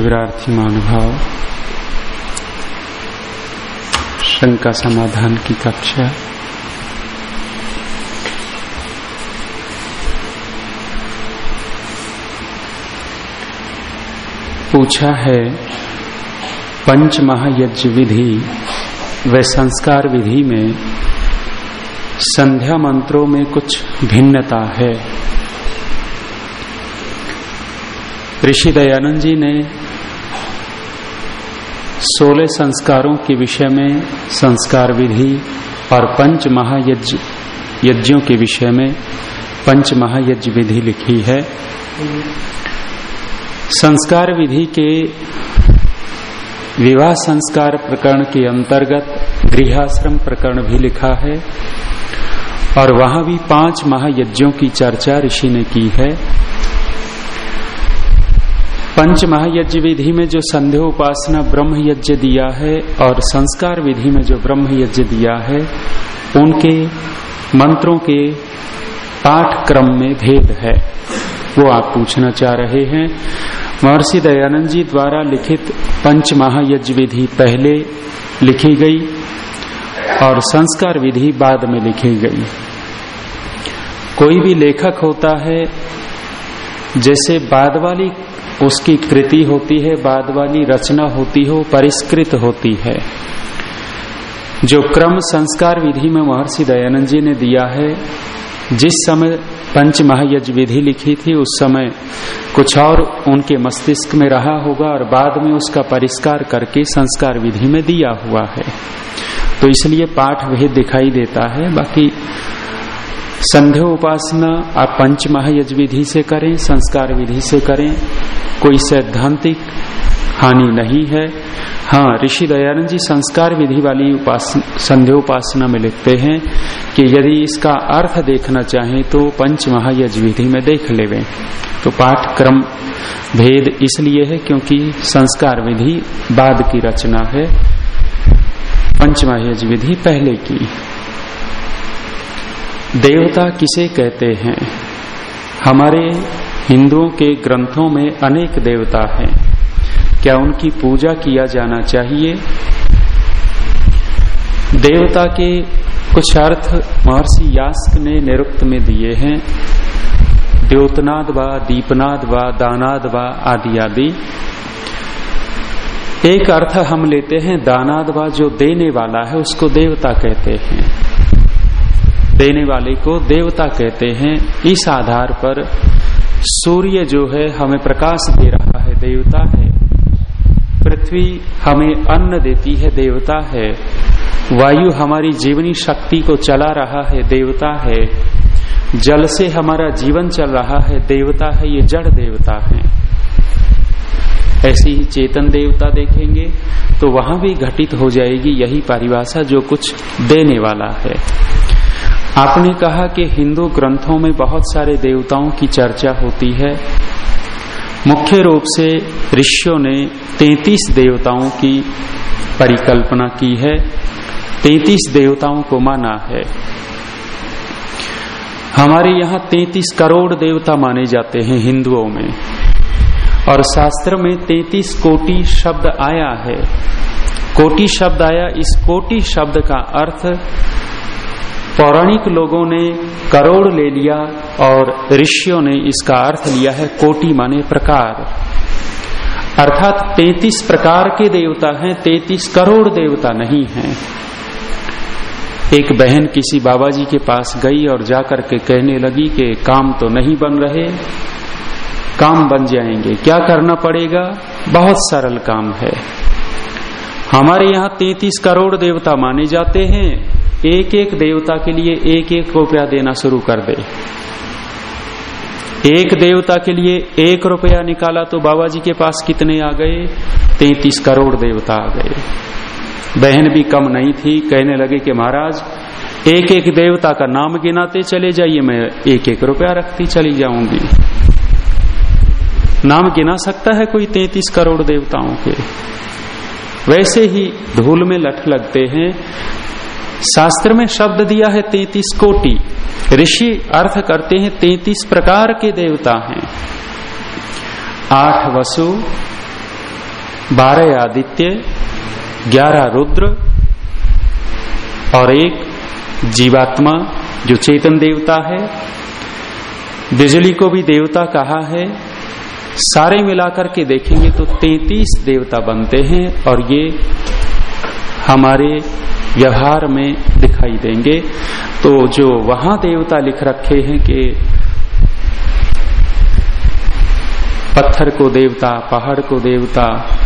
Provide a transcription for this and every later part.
शिवरार्थी महानुभाव। शंका समाधान की कक्षा। पूछा है पंच महायज्ञ विधि व संस्कार विधि में संध्या मंत्रों में कुछ भिन्नता है। ऋषि दयानंद जी ने सोलह संस्कारों के विषय में, संस्कार विधि और पंच महायज्ञ, यज्ञों के विषय में पंच महायज्ञ विधि लिखी है। संस्कार विधि के विवाह संस्कार प्रकरण के अंतर्गत गृहाश्रम प्रकरण भी लिखा है और वहाँ भी पाँच महायज्ञों की चर्चा ऋषि ने की है। पंच महायज्ञ विधि में जो संध्या उपासना ब्रह्म यज्ञ दिया है और संस्कार विधि में जो ब्रह्म यज्ञ दिया है, उनके मंत्रों के पाठ क्रम में भेद है। वो आप पूछना चाह रहे हैं। महर्षि दयानंद जी द्वारा लिखित पंच महायज्ञ विधि पहले लिखी गई और संस्कार विधि बाद में लिखी गई। कोई भी लेखक होता है, जैसे बाद वाली उसकी कृति होती है, बाद वाली रचना होती हो, परिष्कृत होती है। जो क्रम संस्कार विधि में महर्षि दयानंद जी ने दिया है, जिस समय पंच महायज विधि लिखी थी, उस समय कुछ और उनके मस्तिष्क में रहा होगा और बाद में उसका परिष्कार करके संस्कार विधि में दिया हुआ है। तो इसलिए पाठ भेद दिखाई देता है, बाकी संध्या उपासना आप पंच महायज विधि से करें, संस्कार विधि से करें। कोई सैद्धांतिक हानि नहीं है। हाँ ऋषि दयानंद जी संस्कार विधि वाली उपासना संध्या उपासना में लिखते हैं कि यदि इसका अर्थ देखना चाहें तो पंच महायज विधि में देख लेवे। तो पाठ क्रम भेद इसलिए है क्योंकि संस्कार विधि बाद की रचना है। पंच महायज विधि पहले की। देवता किसे कहते हैं? हमारे हिंदुओं के ग्रंथों में अनेक देवता हैं। क्या उनकी पूजा किया जाना चाहिए? देवता के कुछ अर्थ महर्षि यास्क ने निरुक्त में दिए हैं, द्योतनाद व, दीपनाद व, दानाद व आदि आदि। एक अर्थ हम लेते हैं, दानाद व जो देने वाला है, उसको देवता कहते हैं। देने वाले को देवता कहते हैं। इस आधार पर सूर्य जो है, हमें प्रकाश दे रहा है, देवता है। पृथ्वी हमें अन्न देती है, देवता है। वायु हमारी जीवनी शक्ति को चला रहा है, देवता है। जल से हमारा जीवन चल रहा है, देवता है, ये जड़ देवता है। ऐसी ही चेतन देवता देखेंगे तो वहाँ भी घटित हो जाएगी यही परिभाषा जो कुछ देने वाला है। आपने कहा कि हिंदू ग्रंथों में बहुत सारे देवताओं की चर्चा होती है। मुख्य रूप से ऋषियों ने 33 देवताओं की परिकल्पना की है। 33 देवताओं को माना है। हमारे यहाँ 33 करोड़ देवता माने जाते हैं हिंदुओं में। और शास्त्र में 33 कोटि शब्द आया है। कोटि शब्द आया, इस कोटि शब्द का अर्थ पौराणिक लोगों ने करोड़ ले लिया और ऋषियों ने इसका अर्थ लिया है कोटि माने प्रकार। अर्थात तैतीस प्रकार के देवता हैं, तैतीस करोड़ देवता नहीं हैं। एक बहन किसी बाबा जी के पास गई और जाकर के कहने लगी कि काम तो नहीं बन रहे, काम बन जाएँगे, क्या करना पड़ेगा? बहुत सरल काम है। हमारे यहाँ तैतीस करोड़ देवता माने जाते हैं। एक एक देवता के लिए एक एक रुपया देना शुरू कर दे। एक देवता के लिए एक रुपया निकाला तो बाबा जी के पास कितने आ गए? तैतीस करोड़ देवता आ गए। बहन भी कम नहीं थी, कहने लगे कि महाराज एक एक देवता का नाम गिनाते चले जाइए, मैं एक एक रुपया रखती चली जाऊँगी। नाम गिना सकता है कोई तैतीस करोड़ देवताओं के? वैसे ही धूल में लठ लगते हैं शास्त्र में शब्द दिया है तैतीस कोटि। ऋषि अर्थ करते हैं तैतीस प्रकार के देवता हैं। आठ वसु, बारह आदित्य, ग्यारह रुद्र और एक जीवात्मा जो चेतन देवता है। बिजली को भी देवता कहा है। सारे मिलाकर के देखेंगे तो तैतीस देवता बनते हैं और ये हमारे व्यवहार में दिखाई देंगे। तो जो वहाँ देवता लिख रखे हैं कि पत्थर को देवता, पहाड़ को देवता,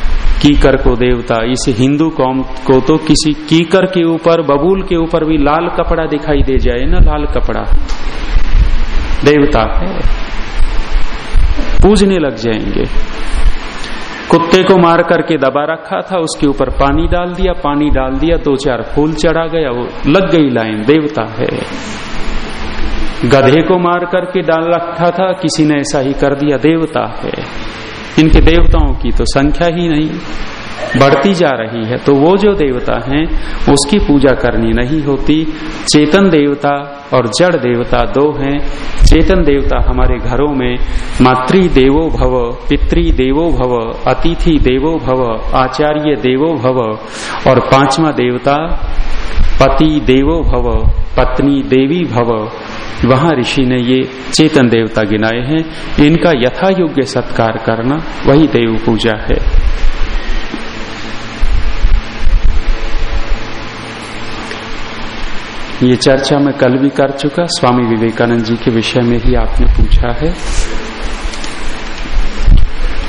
कीकर को देवता, इस हिंदू कौम को तो किसी कीकर के ऊपर, बबूल के ऊपर भी लाल कपड़ा दिखाई दे जाए ना, लाल कपड़ा। देवता है। पूजने लग जाएँगे। कुत्ते को मार करके दबा रखा था, उसके ऊपर पानी डाल दिया, पानी डाल दिया, दो चार फूल चढ़ा गया, वो लग गई लाइन, देवता है। गधे को मार करके डाल रखा था, किसी ने ऐसा ही कर दिया, देवता है। इनके देवताओं की तो संख्या ही नहीं। बढ़ती जा रही है तो वो जो देवता हैं, उसकी पूजा करनी नहीं होती। चेतन देवता और जड़ देवता दो हैं। चेतन देवता हमारे घरों में मातृ देवो भव, पितृ देवो भव, अतिथि देवो भव, आचार्य देवो भव और पांचवा देवता पति देवो भव, पत्नी देवी भव। वहाँ ऋषि ने ये चेतन देवता गिनाए हैं। इनका यथा योग्य सत्कार करना वही देव पूजा है। ये चर्चा मैं कल भी कर चुका। स्वामी विवेकानंद जी के विषय में ही आपने पूछा है।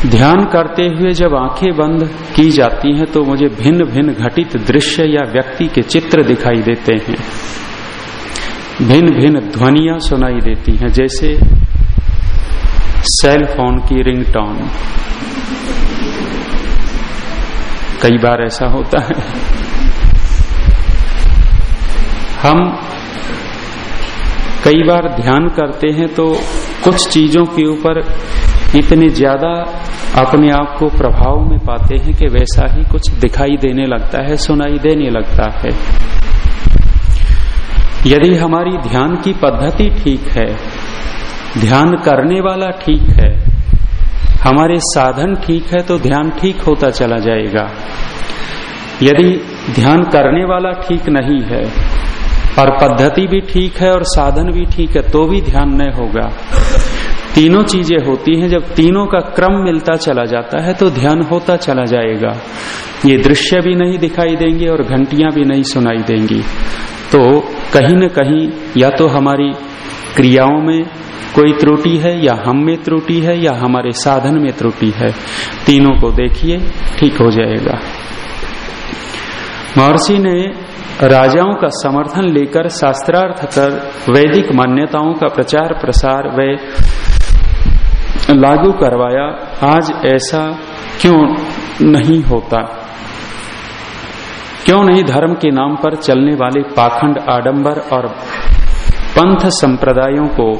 ध्यान करते हुए जब आँखें बंद की जाती हैं तो मुझे भिन्न भिन्न घटित दृश्य या व्यक्ति के चित्र दिखाई देते हैं। भिन्न भिन्न ध्वनिया सुनाई देती हैं, जैसे सेल फ़ोन की रिंगटोन कई बार ऐसा होता है। हम कई बार ध्यान करते हैं तो कुछ चीज़ों के ऊपर इतने ज़्यादा अपने आप को प्रभाव में पाते हैं कि वैसा ही कुछ दिखाई देने लगता है, सुनाई देने लगता है। यदि हमारी ध्यान की पद्धति ठीक है, ध्यान करने वाला ठीक है, हमारे साधन ठीक है तो ध्यान ठीक होता चला जाएगा। यदि ध्यान करने वाला ठीक नहीं है और पद्धति भी ठीक है और साधन भी ठीक है तो भी ध्यान नहीं होगा। तीनों चीज़ें होती हैं, जब तीनों का क्रम मिलता चला जाता है तो ध्यान होता चला जाएगा। ये दृश्य भी नहीं दिखाई देंगे और घंटियाँ भी नहीं सुनाई देंगी। तो कहीं न कहीं, या तो हमारी क्रियाओं में कोई त्रुटि है, या हम में त्रुटि है, या हमारे साधन में त्रुटि है। तीनों को देखिए, ठीक हो जाएगा। महर्षि ने राजाओं का समर्थन लेकर शास्त्रार्थ कर वैदिक मान्यताओं का प्रचार प्रसार व लागू करवाया, आज ऐसा क्यों नहीं होता? क्यों नहीं धर्म के नाम पर चलने वाले पाखंड आडंबर और पंथ संप्रदायों को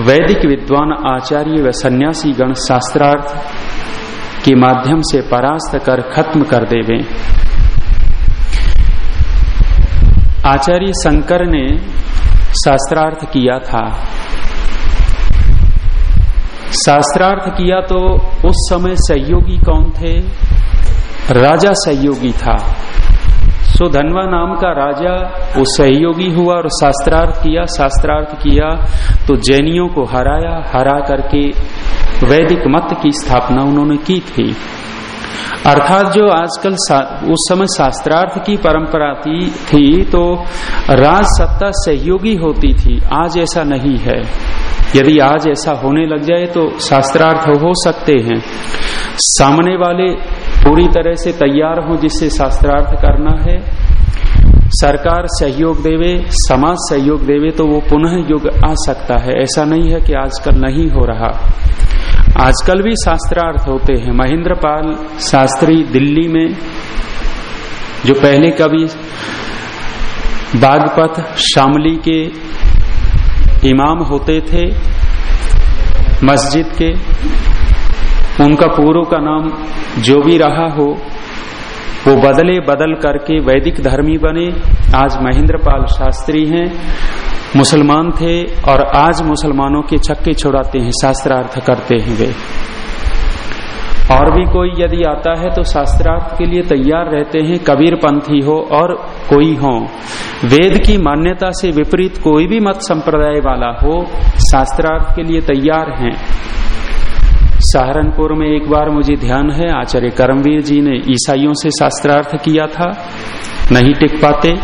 वैदिक विद्वान आचार्य व सन्यासी गण शास्त्रार्थ के माध्यम से परास्त कर खत्म कर देवे? आचार्य शंकर ने शास्त्रार्थ किया था। शास्त्रार्थ किया तो उस समय सहयोगी कौन थे? राजा सहयोगी था। सुधनवा नाम का राजा, वो सहयोगी हुआ और शास्त्रार्थ किया शास्त्रार्थ किया तो जैनियों को हराया, हरा करके वैदिक मत की स्थापना उन्होंने की थी। अर्थात जो आजकल उस समय शास्त्रार्थ की परंपरा थी, थी तो राज सत्ता सहयोगी होती थी। आज ऐसा नहीं है। यदि आज ऐसा होने लग जाए तो शास्त्रार्थ हो सकते हैं। सामने वाले पूरी तरह से तैयार हो जिससे शास्त्रार्थ करना है। सरकार सहयोग देवे समाज सहयोग देवे तो वो पुनः युग आ सकता है। ऐसा नहीं है कि आजकल नहीं हो रहा। आजकल भी शास्त्रार्थ होते हैं। महेंद्र पाल शास्त्री दिल्ली में, जो पहले कवि बागपत शामली के इमाम होते थे, मस्जिद के, उनका पूर्व का नाम जो भी रहा हो, वो बदले बदल करके वैदिक धर्मी बने। आज महेंद्र पाल शास्त्री हैं। मुसलमान थे और आज मुसलमानों के छक्के छुड़ाते हैं, शास्त्रार्थ करते हैं वे। और भी कोई यदि आता है तो शास्त्रार्थ के लिए तैयार रहते हैं कबीर पंथी हो और कोई हो। वेद की मान्यता से विपरीत कोई भी मत संप्रदाय वाला हो, शास्त्रार्थ के लिए तैयार हैं। सहारनपुर में एक बार मुझे ध्यान है, आचार्य करमवीर जी ने ईसाइयों से शास्त्रार्थ किया था, नहीं टिक पाते।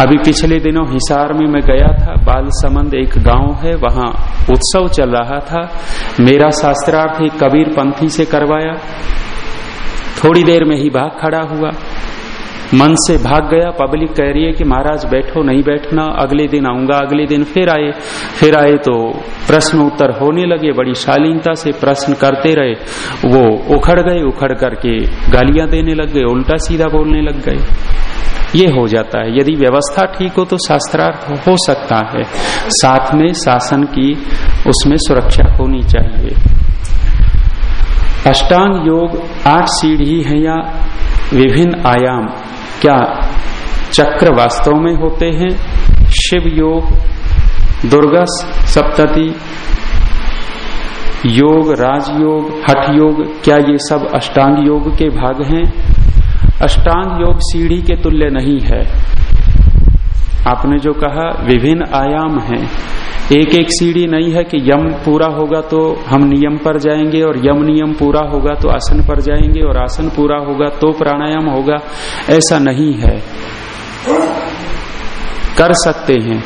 अभी पिछले दिनों हिसार में मैं गया था, बाल संबंध एक गाँव है, वहाँ उत्सव चल रहा था। मेरा शास्त्रार्थ एक कबीर पंथी से करवाया। थोड़ी देर में ही भाग खड़ा हुआ। मन से भाग गया, पब्लिक कह रही है कि महाराज बैठो, नहीं बैठना, अगले दिन आऊँगा, अगले दिन फिर आए। फिर आए तो प्रश्न उत्तर होने लगे, बड़ी शालीनता से प्रश्न करते रहे। वो उखड़ गए, उखड़ करके गालियाँ देने लग गए, उल्टा सीधा बोलने लग गए। ये हो जाता है। यदि व्यवस्था ठीक हो तो शास्त्रार्थ हो सकता है। साथ में शासन की उसमें सुरक्षा होनी चाहिए। अष्टांग योग आठ सीढ़ी है या विभिन्न आयाम? क्या चक्र वास्तव में होते हैं? शिव योग, दुर्गा सप्तति, योग, राजयोग, हठ योग, क्या ये सब अष्टांग योग के भाग हैं? अष्टांग योग सीढ़ी के तुल्य नहीं है। आपने जो कहा, विभिन्न आयाम हैं। एक एक सीढ़ी नहीं है कि यम पूरा होगा तो हम नियम पर जाएँगे और यम नियम पूरा होगा तो आसन पर जाएँगे और आसन पूरा होगा तो प्राणायाम होगा। ऐसा नहीं है। कर सकते हैं।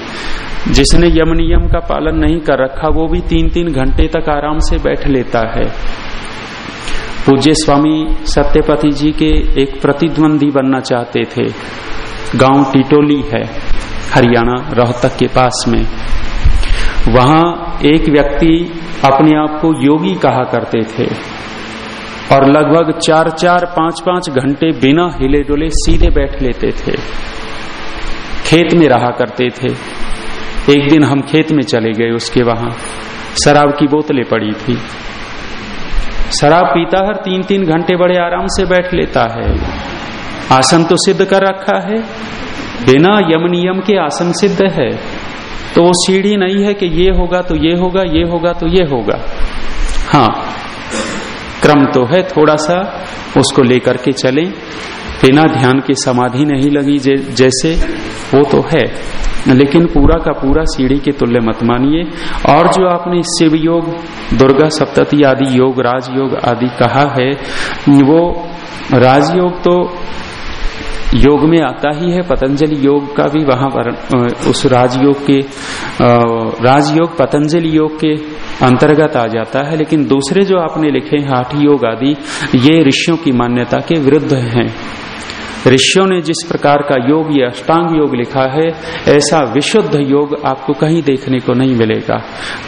जिसने यम नियम का पालन नहीं कर रखा, वो भी तीन तीन घंटे तक आराम से बैठ लेता है। पूज्य स्वामी सत्यपति जी के एक प्रतिद्वंदी बनना चाहते थे। गाँव टिटोली है, हरियाणा रोहतक के पास में। वहाँ एक व्यक्ति अपने आप को योगी कहा करते थे और लगभग चार चार पाँच पाँच घंटे बिना हिले डुले सीधे बैठ लेते थे। खेत में रहा करते थे। एक दिन हम खेत में चले गए, उसके वहाँ शराब की बोतलें पड़ी थी। शराब पीता हर तीन तीन घंटे बड़े आराम से बैठ लेता है। आसन तो सिद्ध कर रखा है। बिना यम नियम के आसन सिद्ध है। तो वो सीढ़ी नहीं है कि ये होगा तो ये होगा ये होगा तो ये होगा। हाँ क्रम तो है थोड़ा सा, उसको लेकर के चलें। बिना ध्यान के समाधि नहीं लगी जैसे वो तो है। लेकिन पूरा का पूरा सीढ़ी के तुल्य मत मानिए। और जो आपने शिव योग, दुर्गा सप्तति आदि योग, राजयोग आदि कहा है, वो राजयोग तो योग में आता ही है। पतंजलि योग का भी वहाँ पर उस राजयोग के राजयोग, पतंजलि योग के अंतर्गत आ जाता है। लेकिन दूसरे जो आपने लिखे हैं हाठ योग आदि, ये ऋषियों की मान्यता के विरुद्ध हैं। ऋषियों ने जिस प्रकार का योग या अष्टांग योग लिखा है, ऐसा विशुद्ध योग आपको कहीं देखने को नहीं मिलेगा।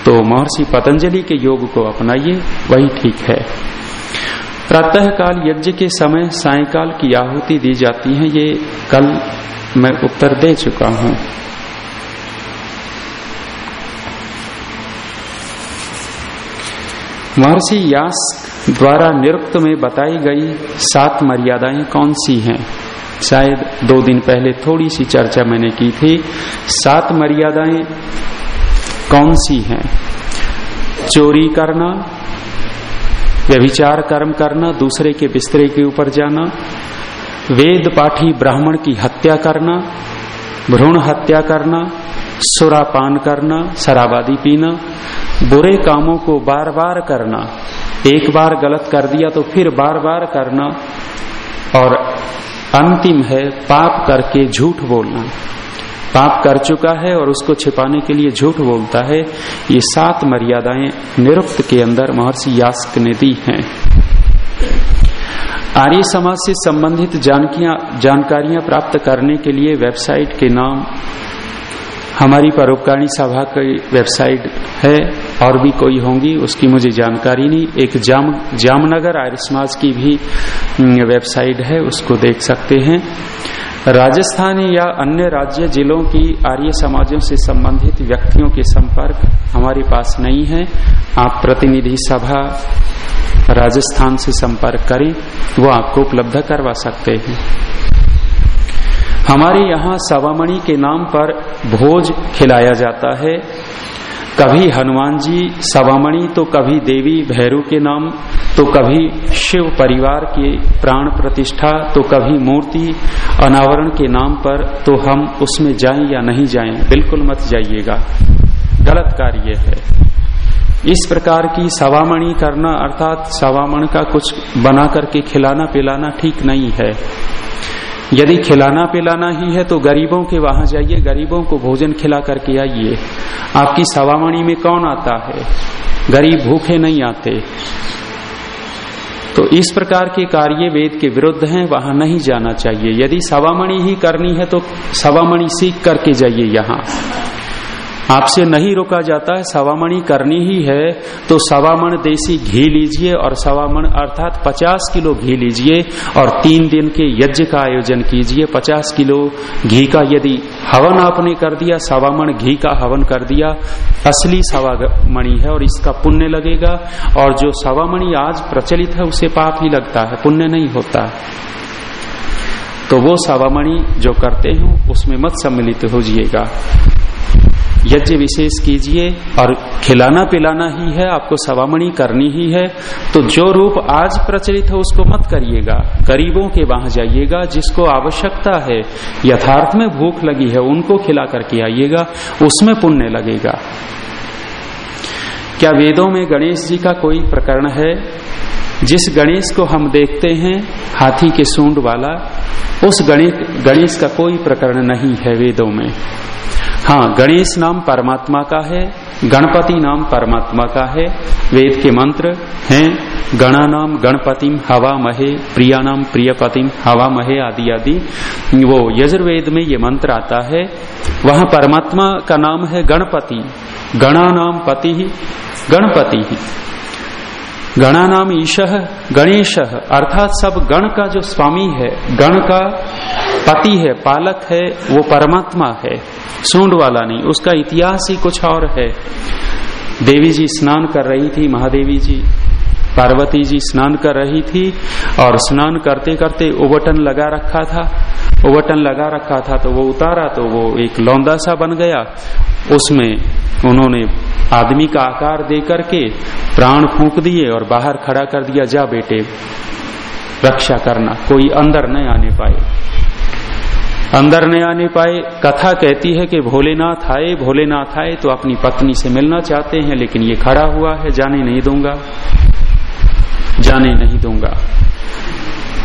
तो महर्षि पतंजलि के योग को अपनाइए, वही ठीक है। प्रातः काल यज्ञ के समय सायकाल की आहुति दी जाती है, ये कल मैं उत्तर दे चुका हूँ। महर्षि यास द्वारा निरुक्त में बताई गई सात मर्यादाएँ कौन सी हैं? शायद दो दिन पहले थोड़ी सी चर्चा मैंने की थी। सात मर्यादाएँ कौन सी हैं? चोरी करना, व्यभिचार कर्म करना, दूसरे के बिस्तरे के ऊपर जाना, वेद पाठी ब्राह्मण की हत्या करना, भ्रूण हत्या करना, सुरापान करना, शराबादी पीना, बुरे कामों को बार बार करना, एक बार गलत कर दिया तो फिर बार बार करना, और अंतिम है पाप करके झूठ बोलना। पाप कर चुका है और उसको छिपाने के लिए झूठ बोलता है। ये सात मर्यादाएँ निरुक्त के अंदर महर्षि यास्क ने दी हैं। आर्य समाज से संबंधित जानकारियाँ प्राप्त करने के लिए वेबसाइट के नाम हमारी परोपकारिणी सभा की वेबसाइट है, और भी कोई होंगी, उसकी मुझे जानकारी नहीं। एक जाम, जामनगर आर्य समाज की भी वेबसाइट है, उसको देख सकते हैं। राजस्थान या अन्य राज्य जिलों की आर्य समाजों से संबंधित व्यक्तियों के संपर्क हमारे पास नहीं है। आप प्रतिनिधि सभा राजस्थान से संपर्क करें, वो आपको उपलब्ध करवा सकते हैं। हमारे यहाँ सवामणि के नाम पर भोज खिलाया जाता है। कभी हनुमान जी सवामणि तो कभी देवी भैरू के नाम तो कभी शिव परिवार के प्राण प्रतिष्ठा तो कभी मूर्ति अनावरण के नाम पर तो हम उसमें जाएँ या नहीं जाएँ, बिल्कुल मत जाइएगा। गलत कार्य है। इस प्रकार की सवामणि करना, अर्थात सवामण का कुछ बना करके खिलाना पिलाना ठीक नहीं है। यदि खिलाना पिलाना ही है तो गरीबों के वहाँ जाइए, गरीबों को भोजन खिला करके आइए। आपकी सवावाणी में कौन आता है? गरीब भूखे नहीं आते। तो इस प्रकार के कार्य वेद के विरुद्ध हैं, वहाँ नहीं जाना चाहिए। यदि सवामणि ही करनी है तो सवामणि सीख करके जाइए यहाँ। आपसे नहीं रोका जाता है, सवामणि करनी ही है तो सवामण देसी घी लीजिए और सवामण अर्थात 50 किलो घी लीजिए और तीन दिन के यज्ञ का आयोजन कीजिए। 50 किलो घी का यदि हवन आपने कर दिया, सवामण घी का हवन कर दिया, असली सवामणि है और इसका पुण्य लगेगा और जो सवामणि आज प्रचलित है, उसे पाप ही लगता है, पुण्य नहीं होता। तो वो सवामणि जो करते हैं, उसमें मत सम्मिलित हो जाइएगा यज्ञ विशेष कीजिए और खिलाना पिलाना ही है, आपको सवामणी करनी ही है तो जो रूप आज प्रचलित है उसको मत करिएगा। गरीबों के वहाँ जाइएगा, जिसको आवश्यकता है, यथार्थ में भूख लगी है, उनको खिला करके आइएगा, उसमें पुण्य लगेगा। क्या वेदों में गणेश जी का कोई प्रकरण है? जिस गणेश को हम देखते हैं, हाथी के सूंड वाला, उस गणेश गणेश का कोई प्रकरण नहीं है वेदों में। हाँ गणेश नाम परमात्मा का है, गणपति नाम परमात्मा का है, वेद के मंत्र हैं, गणा नाम गणपतिम हवा महे प्रिया नाम प्रियपतिम हवा महे आदि आदि। वो यजुर्वेद में ये मंत्र आता है, वहाँ परमात्मा का नाम है गणपति, गणा नाम पति ही गणपति। ही गणा नाम ईश, गणेश, अर्थात सब गण का जो स्वामी है, गण का पति है, पालक है, वो परमात्मा है। सूंड वाला नहीं, उसका इतिहास ही कुछ और है। देवी जी स्नान कर रही थी, महादेवी जी, पार्वती जी स्नान कर रही थी, और स्नान करते करते उबटन लगा रखा था। उबटन लगा रखा था तो वो उतारा तो वो एक लौंदा सा बन गया। उसमें उन्होंने आदमी का आकार दे करके प्राण फूंक दिए और बाहर खड़ा कर दिया, जा बेटे, रक्षा करना। कोई अंदर न आने पाए। अंदर न आने पाए। कथा कहती है कि भोलेनाथ आए भोलेनाथ आए तो अपनी पत्नी से मिलना चाहते हैं, लेकिन ये खड़ा हुआ है, जाने नहीं दूँगा, जाने नहीं दूँगा।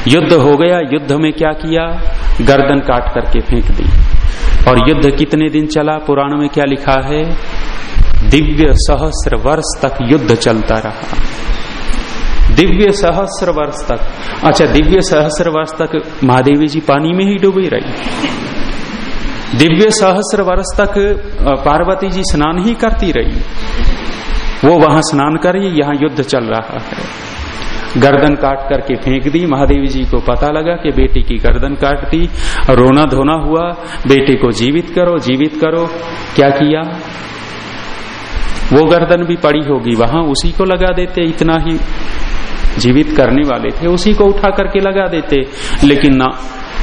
युद्ध हो गया। युद्ध में क्या किया? गर्दन काट करके फेंक दी। और युद्ध कितने दिन चला? पुराण में क्या लिखा है? दिव्य सहस्र वर्ष तक युद्ध चलता रहा। दिव्य सहस्र वर्ष तक। अच्छा दिव्य सहस्र वर्ष तक महादेवी जी पानी में ही डूबी रही। दिव्य सहस्र वर्ष तक पार्वती जी स्नान ही करती रही। वो वहाँ स्नान कर यहाँ युद्ध चल रहा है। गर्दन काट करके फेंक दी। महादेवी जी को पता लगा कि बेटी की गर्दन काट दी रोना धोना हुआ। बेटे को जीवित करो जीवित करो। क्या किया? वो गर्दन भी पड़ी होगी, वहाँ उसी को लगा देते। इतना ही जीवित करने वाले थे, उसी को उठा करके लगा देते। लेकिन ना,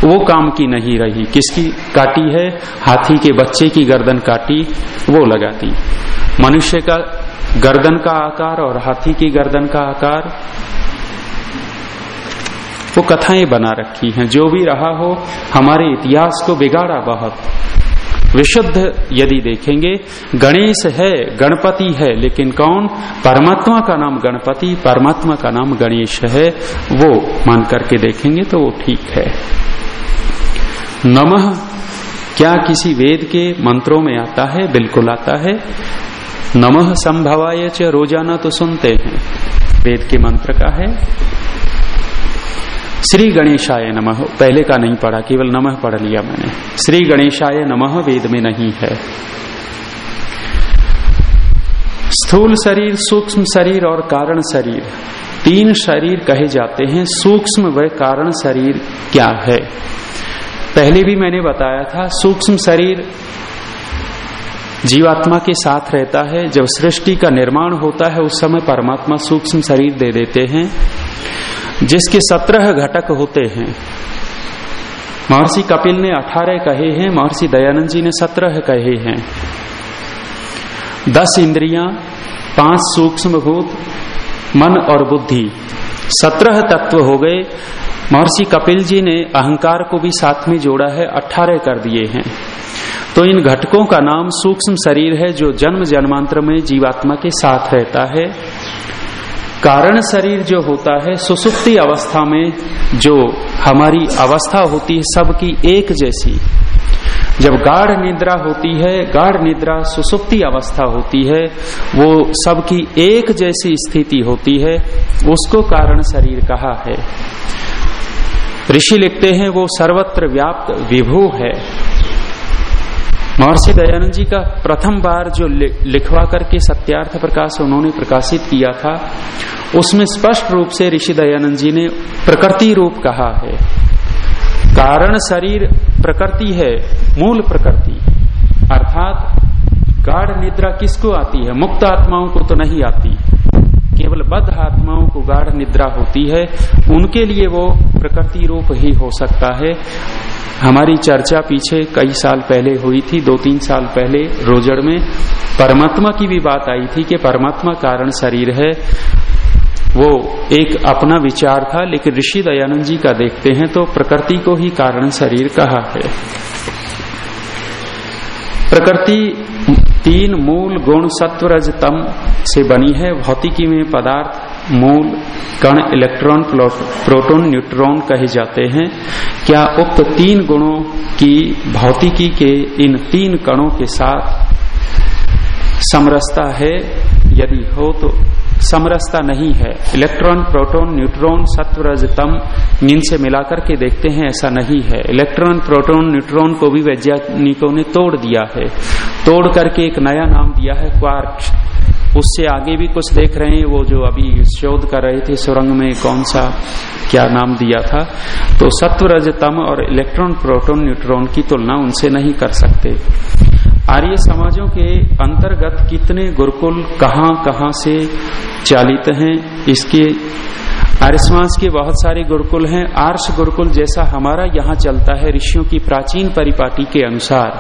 वो काम की नहीं रही। किसकी काटी है? हाथी के बच्चे की गर्दन काटी, वो लगाती। मनुष्य का गर्दन का आकार और हाथी की गर्दन का आकार वो कथाएँ बना रखी हैं। जो भी रहा हो, हमारे इतिहास को बिगाड़ा बहुत। विशुद्ध यदि देखेंगे, गणेश है, गणपति है, लेकिन कौन? परमात्मा का नाम गणपति, परमात्मा का नाम गणेश है, वो मान करके देखेंगे तो वो ठीक है। नमः, क्या किसी वेद के मंत्रों में आता है? बिल्कुल आता है। नमः संभवाय च, रोज़ाना तो सुनते हैं। वेद के मंत्र का है श्री गणेशाय नमः। पहले का नहीं पढ़ा, केवल नमः पढ़ लिया मैंने। श्री गणेशाय नमः वेद में नहीं है। स्थूल शरीर, सूक्ष्म शरीर और कारण शरीर। तीन शरीर कहे जाते हैं, सूक्ष्म व कारण शरीर क्या है? पहले भी मैंने बताया था, सूक्ष्म शरीर जीवात्मा के साथ रहता है, जब सृष्टि का निर्माण होता है, उस समय परमात्मा सूक्ष्म शरीर दे देते हैं। जिसके सत्रह घटक होते हैं। महर्षि कपिल ने अठारह कहे हैं, महर्षि दयानंद जी ने सत्रह कहे हैं। दस इंद्रियाँ, पाँच सूक्ष्म भूत मन और बुद्धि, सत्रह तत्व हो गए। महर्षि कपिल जी ने अहंकार को भी साथ में जोड़ा है, अठारह कर दिए हैं। तो इन घटकों का नाम सूक्ष्म शरीर है, जो जन्म जन्मांतर में जीवात्मा के साथ रहता है। कारण शरीर जो होता है, सुसुप्ति अवस्था में जो हमारी अवस्था होती है, सबकी एक जैसी। जब गाढ़ निद्रा होती है, गाढ़ निद्रा, सुसुप्ति अवस्था होती है, वो सबकी एक जैसी स्थिति होती है, उसको कारण शरीर कहा है। ऋषि लिखते हैं, वो सर्वत्र व्याप्त विभू है। महर्षि दयानंद जी का प्रथम बार जो लिखवा करके सत्यार्थ प्रकाश उन्होंने प्रकाशित किया था, उसमें स्पष्ट रूप से ऋषि दयानंद जी ने प्रकृति रूप कहा है। कारण शरीर प्रकृति है, मूल प्रकृति। अर्थात गाढ़ निद्रा किसको आती है? मुक्त आत्माओं को तो नहीं आती। केवल बद्ध आत्माओं को गाढ़ निद्रा होती है, उनके लिए वो प्रकृति रूप ही हो सकता है। हमारी चर्चा पीछे कई साल पहले हुई थी, दो तीन साल पहले रोजड़ में। परमात्मा की भी बात आई थी कि परमात्मा कारण शरीर है। वो एक अपना विचार था, लेकिन ऋषि दयानंद जी का देखते हैं तो प्रकृति को ही कारण शरीर कहा है। प्रकृति तीन मूल गुण सत्व तम से बनी है। भौतिकी में पदार्थ, मूल, कण, इलेक्ट्रॉन प्रोटॉन, न्यूट्रॉन कहे जाते हैं। क्या उक्त तीन गुणों की भौतिकी के इन तीन कणों के साथ समरसता है? यदि हो तो समरसता नहीं है। इलेक्ट्रॉन, प्रोटॉन, न्यूट्रॉन, सत्वरजतम नींद से मिलाकर के देखते हैं ऐसा नहीं है। इलेक्ट्रॉन, प्रोटॉन, न्यूट्रॉन को भी वैज्ञानिकों ने तोड़ दिया है। तोड़ करके एक नया नाम दिया है क्वार्क उससे आगे भी कुछ देख रहे हैं, वो जो अभी शोध कर रहे थे सुरंग में कौन सा क्या नाम दिया था। तो सत्व रजतम और इलेक्ट्रॉन, प्रोटॉन, न्यूट्रॉन की तुलना उनसे नहीं कर सकते। आर्य समाजों के अंतर्गत कितने गुरुकुल कहाँ कहाँ से चालित हैं, इसके आर्य समाज के बहुत सारे गुरुकुल हैं। आर्ष गुरुकुल जैसा हमारा यहाँ चलता है ऋषियों की प्राचीन परिपाटी के अनुसार।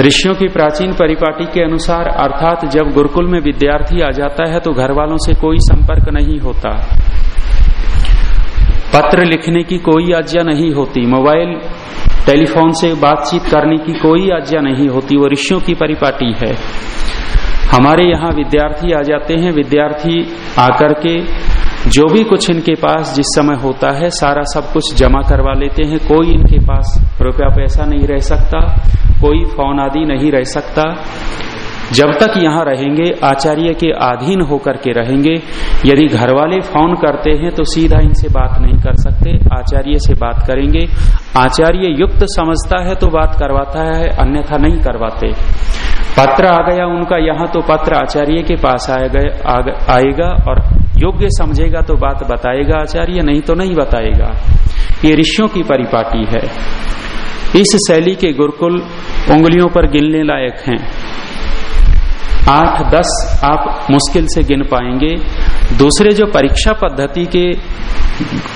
ऋषियों की प्राचीन परिपाटी के अनुसार, अर्थात जब गुरुकुल में विद्यार्थी आ जाता है तो घर वालों से कोई संपर्क नहीं होता। पत्र लिखने की कोई आज्ञा नहीं होती। मोबाइल टेलीफोन से बातचीत करने की कोई आज्ञा नहीं होती, वो ऋषियों की परिपाटी है। हमारे यहाँ विद्यार्थी आ जाते हैं, विद्यार्थी आकर के जो भी कुछ इनके पास जिस समय होता है, सारा सब कुछ जमा करवा लेते हैं। कोई इनके पास रुपया पैसा नहीं रह सकता, कोई फ़ोन आदि नहीं रह सकता। जब तक यहाँ रहेंगे, आचार्य के अधीन होकर के रहेंगे, यदि घर वाले फ़ोन करते हैं तो सीधा इनसे बात नहीं कर सकते, आचार्य से बात करेंगे। आचार्य युक्त समझता है तो बात करवाता है, अन्यथा नहीं करवाते। पत्र आ गया उनका, यहाँ तो पत्र आचार्य के पास आएगा आएगा और योग्य समझेगा तो बात बताएगा आचार्य, नहीं तो नहीं बताएगा। ये ऋषियों की परिपाटी है। इस शैली के गुरुकुल उंगलियों पर गिनने लायक हैं। आठ, दस, आप मुश्किल से गिन पाएँगे। दूसरे जो परीक्षा पद्धति के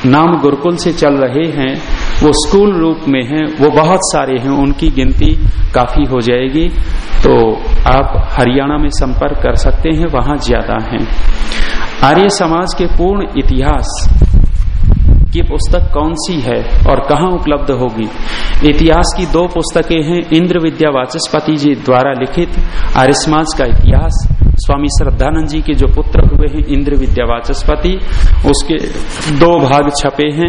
नाम गुरुकुल से चल रहे हैं, वो स्कूल रूप में हैं, वो बहुत सारे हैं, उनकी गिनती काफ़ी हो जाएगी। तो आप हरियाणा में संपर्क कर सकते हैं, वहाँ ज़्यादा हैं। आर्य समाज के पूर्ण इतिहास ये पुस्तक कौन सी है और कहाँ उपलब्ध होगी। इतिहास की दो पुस्तकें हैं, इंद्र विद्या वाचस्पति जी द्वारा लिखित आर्य का इतिहास, स्वामी श्रद्धानंद जी के जो पुत्र हुए हैं, इंद्र विद्या वाचस्पति, उसके दो भाग छपे हैं।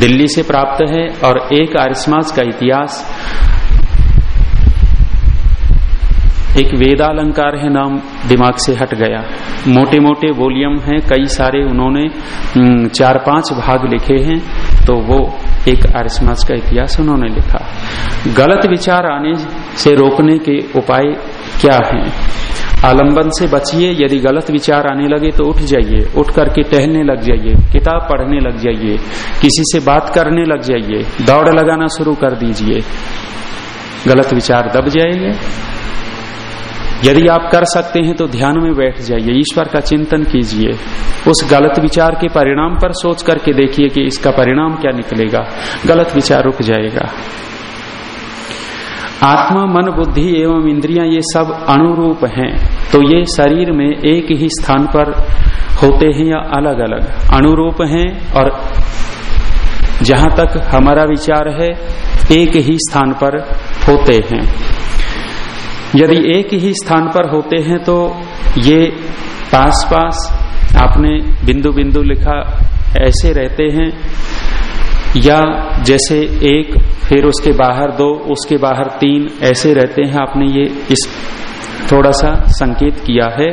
दिल्ली से प्राप्त है और एक आर्य का इतिहास एक वेदालंकार है नाम दिमाग से हट गया। मोटे मोटे वॉल्यूम हैं, कई सारे उन्होंने चार पाँच भाग लिखे हैं तो वो एक आर्य समाज का इतिहास उन्होंने लिखा। गलत विचार आने से रोकने के उपाय क्या हैं? आलंबन से बचिए, यदि गलत विचार आने लगे तो उठ जाइए, उठ करके टहलने लग जाइए, किताब पढ़ने लग जाइए, किसी से बात करने लग जाइए, दौड़ लगाना शुरू कर दीजिए। गलत विचार दब जाएँगे। यदि आप कर सकते हैं तो ध्यान में बैठ जाइए, ईश्वर का चिंतन कीजिए। उस गलत विचार के परिणाम पर सोच करके देखिए कि इसका परिणाम क्या निकलेगा। गलत विचार रुक जाएगा। आत्मा, मन, बुद्धि एवं इंद्रियाँ ये सब अनुरूप हैं तो ये शरीर में एक ही स्थान पर होते हैं या अलग अलग अनुरूप हैं और जहाँ तक हमारा विचार है, एक ही स्थान पर होते हैं। यदि एक ही स्थान पर होते हैं तो ये पास पास आपने बिंदु बिंदु लिखा, ऐसे रहते हैं। या जैसे एक, फिर उसके बाहर दो, उसके बाहर तीन, ऐसे रहते हैं। आपने ये इस थोड़ा सा संकेत किया है।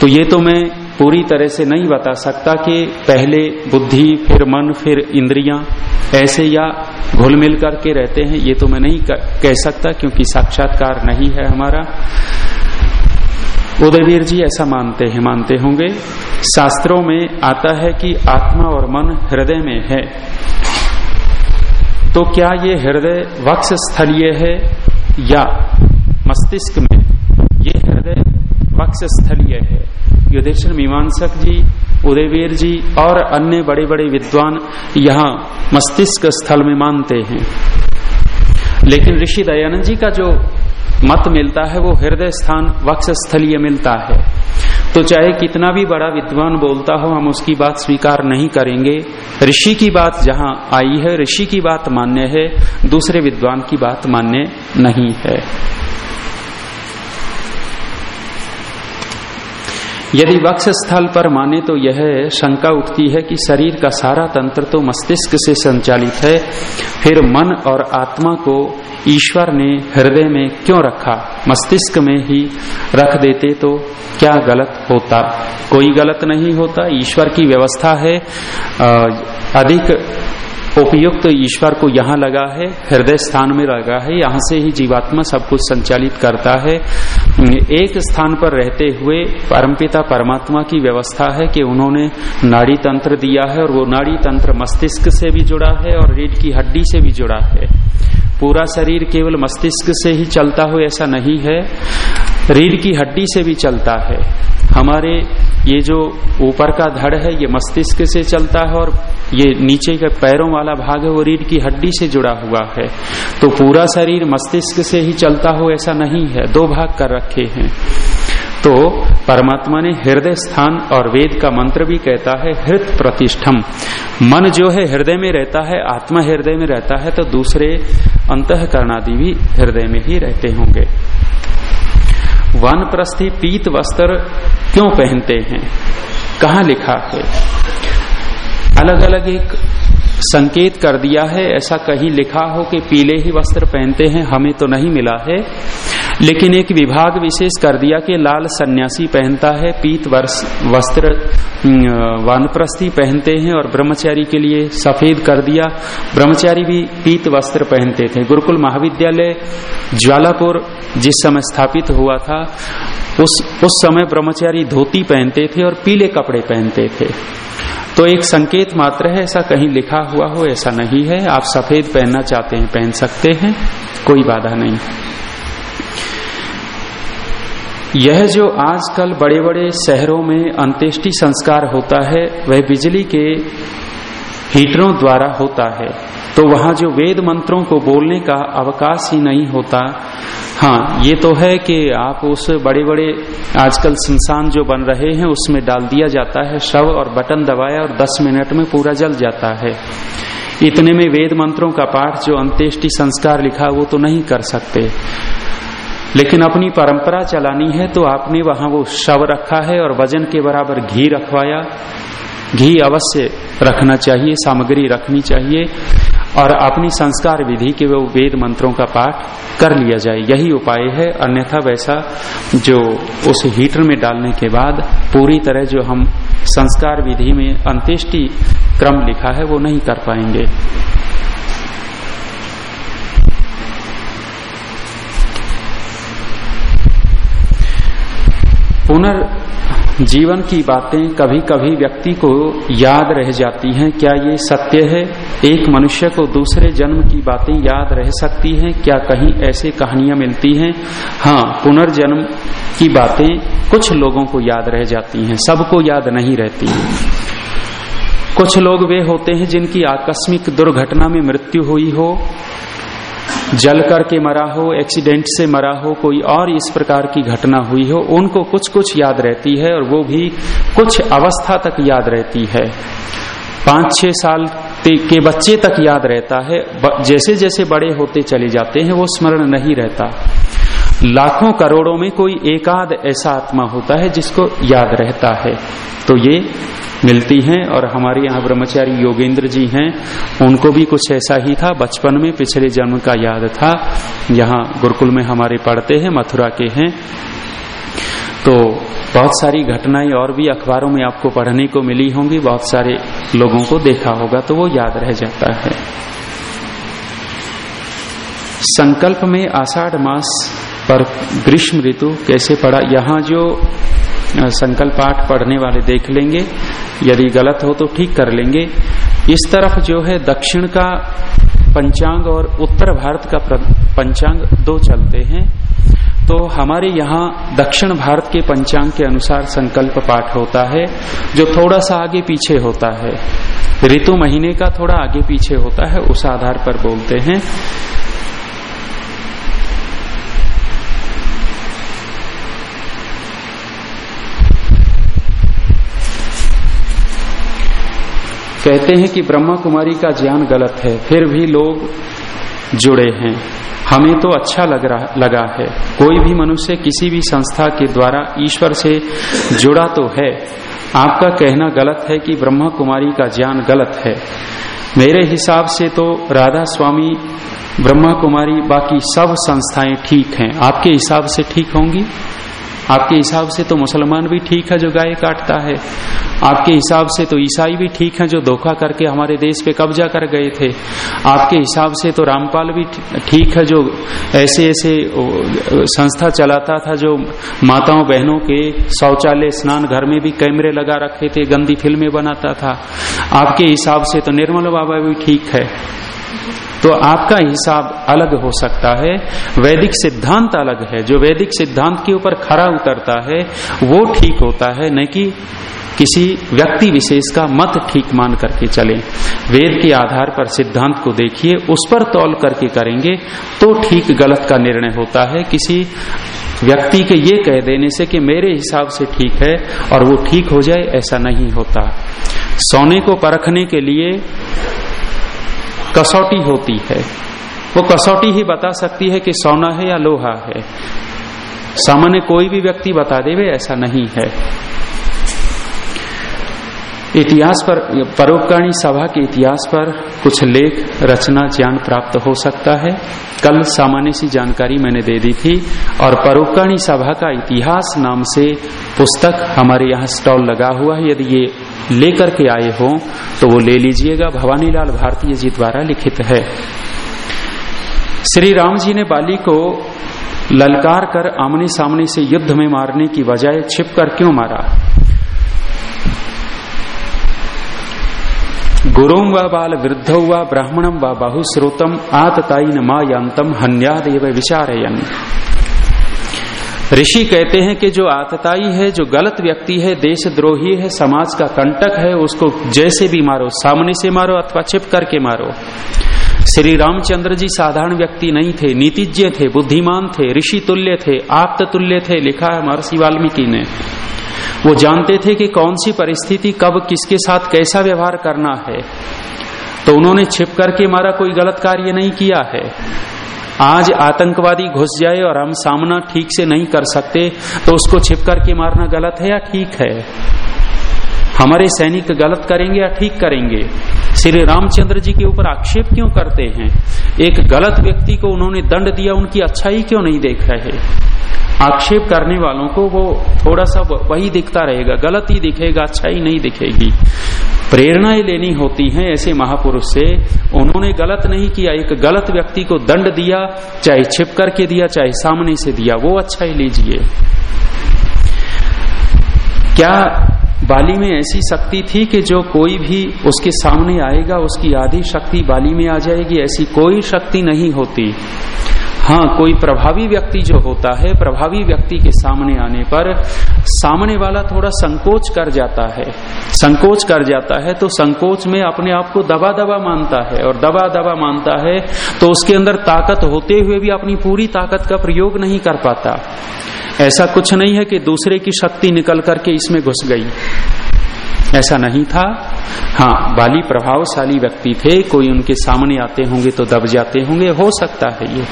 तो ये तो मैं पूरी तरह से नहीं बता सकता कि पहले बुद्धि, फिर मन, फिर इंद्रियाँ ऐसे या घुल मिल करके रहते हैं, ये तो मैं नहीं कह सकता क्योंकि साक्षात्कार नहीं है हमारा। उदयवीर जी ऐसा मानते हैं, मानते होंगे। शास्त्रों में आता है कि आत्मा और मन हृदय में है। तो क्या ये हृदय वक्ष स्थलीय है या मस्तिष्क में? ये हृदय वक्ष स्थलीय है। युधिष्ठिर मीमांसक जी, उदयवीर जी और अन्य बड़े बड़े विद्वान यहाँ मस्तिष्क स्थल में मानते हैं। लेकिन ऋषि दयानंद जी का जो मत मिलता है, वो हृदय स्थान वक्ष स्थलीय मिलता है। तो चाहे कितना भी बड़ा विद्वान बोलता हो, हम उसकी बात स्वीकार नहीं करेंगे। ऋषि की बात जहाँ आई है, ऋषि की बात मान्य है, दूसरे विद्वान की बात मान्य नहीं है। यदि वक्ष स्थल पर माने तो यह शंका उठती है कि शरीर का सारा तंत्र तो मस्तिष्क से संचालित है। फिर मन और आत्मा को ईश्वर ने हृदय में क्यों रखा? मस्तिष्क में ही रख देते तो क्या गलत होता? कोई गलत नहीं होता। ईश्वर की व्यवस्था है। अधिक उपयुक्त तो ईश्वर को यहाँ लगा है, हृदय स्थान में लगा है, यहाँ से ही जीवात्मा सब कुछ संचालित करता है। एक स्थान पर रहते हुए परमपिता परमात्मा की व्यवस्था है कि उन्होंने नाड़ी तंत्र दिया है और वो नाड़ी तंत्र मस्तिष्क से भी जुड़ा है और रीढ़ की हड्डी से भी जुड़ा है। पूरा शरीर केवल मस्तिष्क से ही चलता हो ऐसा नहीं है। रीढ़ की हड्डी से भी चलता है। हमारे ये जो ऊपर का धड़ है, ये मस्तिष्क से चलता है और ये नीचे के पैरों वाला भाग है, वो रीढ़ की हड्डी से जुड़ा हुआ है। तो पूरा शरीर मस्तिष्क से ही चलता हो, ऐसा नहीं है। दो भाग कर रखे हैं। तो परमात्मा ने हृदय स्थान और वेद का मंत्र भी कहता है, हृत प्रतिष्ठम। मन जो है हृदय में रहता है, आत्मा हृदय में रहता है तो दूसरे अंतकरणादि भी हृदय में ही रहते होंगे। वन प्रस्थि पीत वस्त्र क्यों पहनते हैं? कहा लिखा है? अलग अलग एक संकेत कर दिया है, ऐसा कहीं लिखा हो कि पीले ही वस्त्र पहनते हैं, हमें तो नहीं मिला है। लेकिन एक विभाग विशेष कर दिया कि लाल सन्यासी पहनता है, पीत वस्त्र वानप्रस्थी पहनते हैं और ब्रह्मचारी के लिए सफ़ेद कर दिया। ब्रह्मचारी भी पीत वस्त्र पहनते थे। गुरुकुल महाविद्यालय ज्वालापुर जिस समय स्थापित हुआ था, उस उस समय ब्रह्मचारी धोती पहनते थे और पीले कपड़े पहनते थे। तो एक संकेत मात्र है, ऐसा कहीं लिखा हुआ हो, ऐसा नहीं है। आप सफ़ेद पहनना चाहते हैं, पहन सकते हैं, कोई बाधा नहीं। यह जो आजकल बड़े बड़े शहरों में अंत्येष्टि संस्कार होता है, वह बिजली के हीटरों द्वारा होता है। तो वहाँ जो वेद मंत्रों को बोलने का अवकाश ही नहीं होता। हाँ ये तो है कि आप उस बड़े बड़े आजकल संसान जो बन रहे हैं, उसमें डाल दिया जाता है, शव और बटन दबाया और 10 मिनट में पूरा जल जाता है। इतने में वेद मंत्रों का पाठ, जो अंत्येष्टि संस्कार लिखा, वो तो नहीं कर सकते। लेकिन अपनी परंपरा चलानी है तो आपने वहाँ वो शव रखा है और वज़न के बराबर घी रखवाया। घी अवश्य रखना चाहिए, सामग्री रखनी चाहिए और अपनी संस्कार विधि के वो वेद मंत्रों का पाठ कर लिया जाए। यही उपाय है, अन्यथा वैसा जो उस हीटर में डालने के बाद पूरी तरह जो हम संस्कार विधि में अंत्येष्टि क्रम लिखा है वो नहीं कर पाएँगे। पुनर् जीवन की बातें कभी कभी व्यक्ति को याद रह जाती हैं। क्या ये सत्य है? एक मनुष्य को दूसरे जन्म की बातें याद रह सकती हैं। क्या कहीं ऐसी कहानियाँ मिलती हैं? हाँ पुनर्जन्म की बातें कुछ लोगों को याद रह जाती हैं। सबको याद नहीं रहती। है कुछ लोग वे होते हैं जिनकी आकस्मिक दुर्घटना में मृत्यु हुई हो। जल करके मरा हो एक्सीडेंट से मरा हो, कोई और इस प्रकार की घटना हुई हो, उनको कुछ कुछ याद रहती है और वो भी कुछ अवस्था तक याद रहती है। पाँच छह साल के बच्चे तक याद रहता है जैसे जैसे बड़े होते चले जाते हैं, वो स्मरण नहीं रहता। लाखों करोड़ों में कोई एकाध ऐसा आत्मा होता है जिसको याद रहता है। तो ये मिलती हैं और हमारे यहाँ ब्रह्मचारी योगेंद्र जी हैं। उनको भी कुछ ऐसा ही था, बचपन में पिछले जन्म का याद था। यहाँ गुरुकुल में हमारे पढ़ते हैं, मथुरा के हैं। तो बहुत सारी घटनाएँ और भी अखबारों में आपको पढ़ने को मिली होंगी, बहुत सारे लोगों को देखा होगा तो वो याद रह जाता है। संकल्प में आषाढ़ मास पर ग्रीष्म ऋतु कैसे पड़ा? यहाँ जो संकल्प पाठ पढ़ने वाले देख लेंगे। यदि गलत हो तो ठीक कर लेंगे। इस तरफ़ जो है दक्षिण का पंचांग और उत्तर भारत का पंचांग दो चलते हैं। तो हमारे यहाँ दक्षिण भारत के पंचांग के अनुसार संकल्प पाठ होता है, जो थोड़ा सा आगे पीछे होता है। ऋतु महीने का थोड़ा आगे पीछे होता है, उस आधार पर बोलते हैं। कहते हैं कि ब्रह्मा कुमारी का ज्ञान गलत है, फिर भी लोग जुड़े हैं। हमें तो अच्छा लग रहा, लगा है। कोई भी मनुष्य किसी भी संस्था के द्वारा ईश्वर से जुड़ा तो है। आपका कहना गलत है कि ब्रह्मा कुमारी का ज्ञान गलत है। मेरे हिसाब से तो राधा स्वामी ब्रह्मा कुमारी बाकी सब संस्थाएँ ठीक हैं। आपके हिसाब से ठीक होंगी? आपके हिसाब से तो मुसलमान भी ठीक है जो गाय काटता है। आपके हिसाब से तो ईसाई भी ठीक है जो धोखा करके हमारे देश पे कब्जा कर गए थे। आपके हिसाब से तो रामपाल भी ठीक है जो ऐसे ऐसे संस्था चलाता था जो माताओं बहनों के शौचालय, स्नान घर में भी कैमरे लगा रखे थे, गंदी फ़िल्में बनाता था। आपके हिसाब से तो निर्मल बाबा भी ठीक है। तो आपका हिसाब अलग हो सकता है। वैदिक सिद्धांत अलग है। जो वैदिक सिद्धांत के ऊपर खरा उतरता है, वो ठीक होता है, न कि किसी व्यक्ति विशेष का मत ठीक मान करके चले। वेद के आधार पर सिद्धांत को देखिए, उस पर तौल करके करेंगे तो ठीक गलत का निर्णय होता है। किसी व्यक्ति के ये कह देने से कि मेरे हिसाब से ठीक है और वो ठीक हो जाए, ऐसा नहीं होता। सोने को परखने के लिए कसौटी होती है। वो कसौटी ही बता सकती है कि सोना है या लोहा है। सामान्य कोई भी व्यक्ति बता देवे, ऐसा नहीं है। इतिहास पर, परोपकारिणी सभा के इतिहास पर कुछ लेख, रचना, ज्ञान प्राप्त हो सकता है। कल सामान्य सी जानकारी मैंने दे दी थी और परोपकारिणी सभा का इतिहास नाम से पुस्तक हमारे यहाँ स्टॉल लगा हुआ है। यदि ये लेकर के आए हो तो वो ले लीजिएगा। भवानीलाल भारतीय जी द्वारा लिखित है। श्री राम जी ने बाली को ललकार कर आमने सामने से युद्ध में मारने की बजाय छिप कर क्यों मारा? गुरुम व बाल वृद्ध व ब्राह्मणम व बहुश्रोतम आतताई न मायांतम हन्यादेव विचारयन। ऋषि कहते हैं कि जो आतताई है, जो गलत व्यक्ति है, देशद्रोही है, समाज का कंटक है, उसको जैसे भी मारो, सामने से मारो अथवा छिप करके मारो। श्री रामचंद्र जी साधारण व्यक्ति नहीं थे, नीतिज्ञ थे, बुद्धिमान थे, ऋषि तुल्य थे, आप्त तुल्य थे, लिखा है महर्षि वाल्मीकि ने। वो जानते थे कि कौन सी परिस्थिति कब किसके साथ कैसा व्यवहार करना है। तो उन्होंने छिप करके मारा, कोई गलत कार्य नहीं किया है। आज आतंकवादी घुस जाए और हम सामना ठीक से नहीं कर सकते तो उसको छिप करके मारना गलत है या ठीक है? हमारे सैनिक गलत करेंगे या ठीक करेंगे? श्री रामचंद्र जी के ऊपर आक्षेप क्यों करते हैं? एक गलत व्यक्ति को उन्होंने दंड दिया, उनकी अच्छाई क्यों नहीं देख रहे? आक्षेप करने वालों को वो थोड़ा सा वही दिखता रहेगा, गलत ही दिखेगा, अच्छाई नहीं दिखेगी। प्रेरणाएँ लेनी होती हैं ऐसे महापुरुष से। उन्होंने गलत नहीं किया, एक गलत व्यक्ति को दंड दिया, चाहे छिप करके दिया, चाहे सामने से दिया, वो अच्छा ही लीजिए। क्या बाली में ऐसी शक्ति थी कि जो कोई भी उसके सामने आएगा, उसकी आधी शक्ति बाली में आ जाएगी? ऐसी कोई शक्ति नहीं होती। हाँ कोई प्रभावी व्यक्ति जो होता है, प्रभावी व्यक्ति के सामने आने पर सामने वाला थोड़ा संकोच कर जाता है। संकोच कर जाता है तो संकोच में अपने आप को दबा दबा मानता है और दबा दबा मानता है तो उसके अंदर ताकत होते हुए भी अपनी पूरी ताकत का प्रयोग नहीं कर पाता। ऐसा कुछ नहीं है कि दूसरे की शक्ति निकल करके इसमें घुस गई। ऐसा नहीं था। हाँ बाली प्रभावशाली व्यक्ति थे, कोई उनके सामने आते होंगे तो दब जाते होंगे, हो सकता है ये।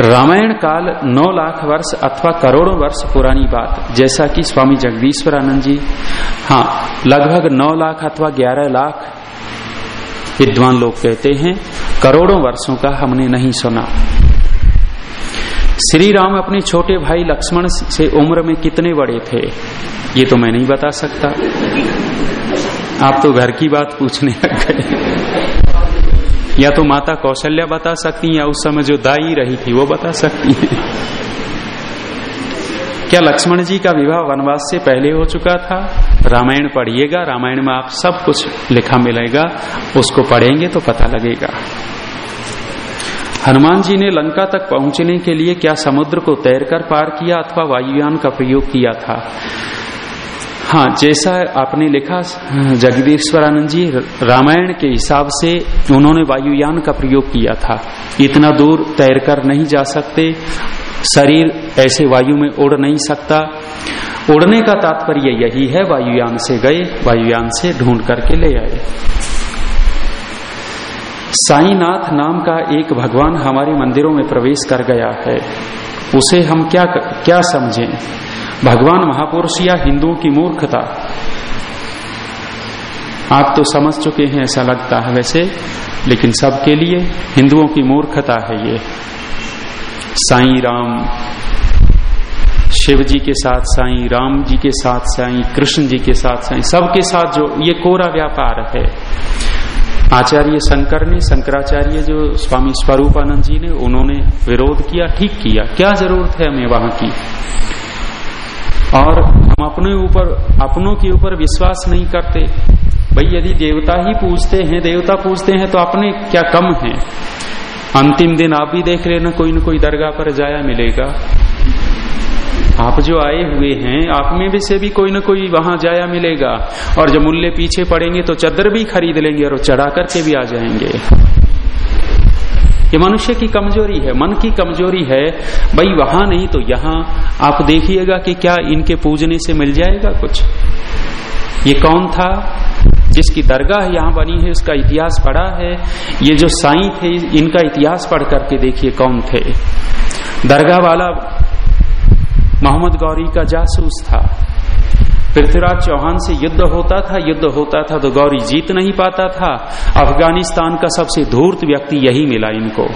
रामायण काल नौ लाख वर्ष अथवा करोड़ों वर्ष पुरानी बात, जैसा कि स्वामी जगदीश्वर आनंद जी हाँ लगभग नौ लाख अथवा ग्यारह लाख विद्वान लोग कहते हैं, करोड़ों वर्षों का हमने नहीं सुना। श्री राम अपने छोटे भाई लक्ष्मण से उम्र में कितने बड़े थे, ये तो मैं नहीं बता सकता। आप तो घर की बात पूछने लग गए। या तो माता कौशल्या बता सकती या उस समय जो दाई रही थी, वो बता सकती है। क्या लक्ष्मण जी का विवाह वनवास से पहले हो चुका था? रामायण पढ़िएगा, रामायण में आप सब कुछ लिखा मिलेगा, उसको पढ़ेंगे तो पता लगेगा। हनुमान जी ने लंका तक पहुँचने के लिए क्या समुद्र को तैरकर पार किया अथवा वायुयान का प्रयोग किया था? हाँ जैसा आपने लिखा जगदीश्वरानंद जी रामायण के हिसाब से उन्होंने वायुयान का प्रयोग किया था। इतना दूर तैरकर नहीं जा सकते। शरीर ऐसे वायु में उड़ नहीं सकता। उड़ने का तात्पर्य यही है, वायुयान से गए, वायुयान से ढूंढ करके ले आए। साईनाथ नाम का एक भगवान हमारे मंदिरों में प्रवेश कर गया है। उसे हम क्या क्या समझें? भगवान महापुरुष या हिंदुओं की मूर्खता। आप तो समझ चुके हैं ऐसा लगता है वैसे, लेकिन सबके लिए हिंदुओं की मूर्खता है ये। साई राम, शिव जी के साथ साई, राम जी के साथ साई, कृष्ण जी के साथ साई, सबके साथ जो ये कोरा व्यापार है। आचार्य शंकर ने, शंकराचार्य जो स्वामी स्वरूपानंद जी ने, उन्होंने विरोध किया, ठीक किया। क्या ज़रूरत है हमें वहाँ की? और हम अपने ऊपर, अपनों के ऊपर विश्वास नहीं करते। भाई, यदि देवता ही पूछते हैं, देवता पूछते हैं तो अपने क्या कम है? अंतिम दिन आप भी देख लेना, कोई न कोई दरगाह पर जाया मिलेगा। आप जो आए हुए हैं, आप में भी से भी कोई ना कोई वहाँ जाया मिलेगा। और जब मूल्य पीछे पड़ेंगे तो चद्दर भी खरीद लेंगे और चढ़ा करके भी आ जाएँगे। ये मनुष्य की कमज़ोरी है, मन की कमज़ोरी है। भाई, वहाँ नहीं तो यहाँ। आप देखिएगा कि क्या इनके पूजने से मिल जाएगा कुछ। ये कौन था जिसकी दरगाह यहाँ बनी है, उसका इतिहास पढ़ा है? ये जो साई थे, इनका इतिहास पढ़ करके देखिए कौन थे। दरगाह वाला मोहम्मद गौरी का जासूस था। पृथ्वीराज चौहान से युद्ध होता था, युद्ध होता था तो गौरी जीत नहीं पाता था। अफ़गानिस्तान का सबसे धूर्त व्यक्ति यही मिला इनको।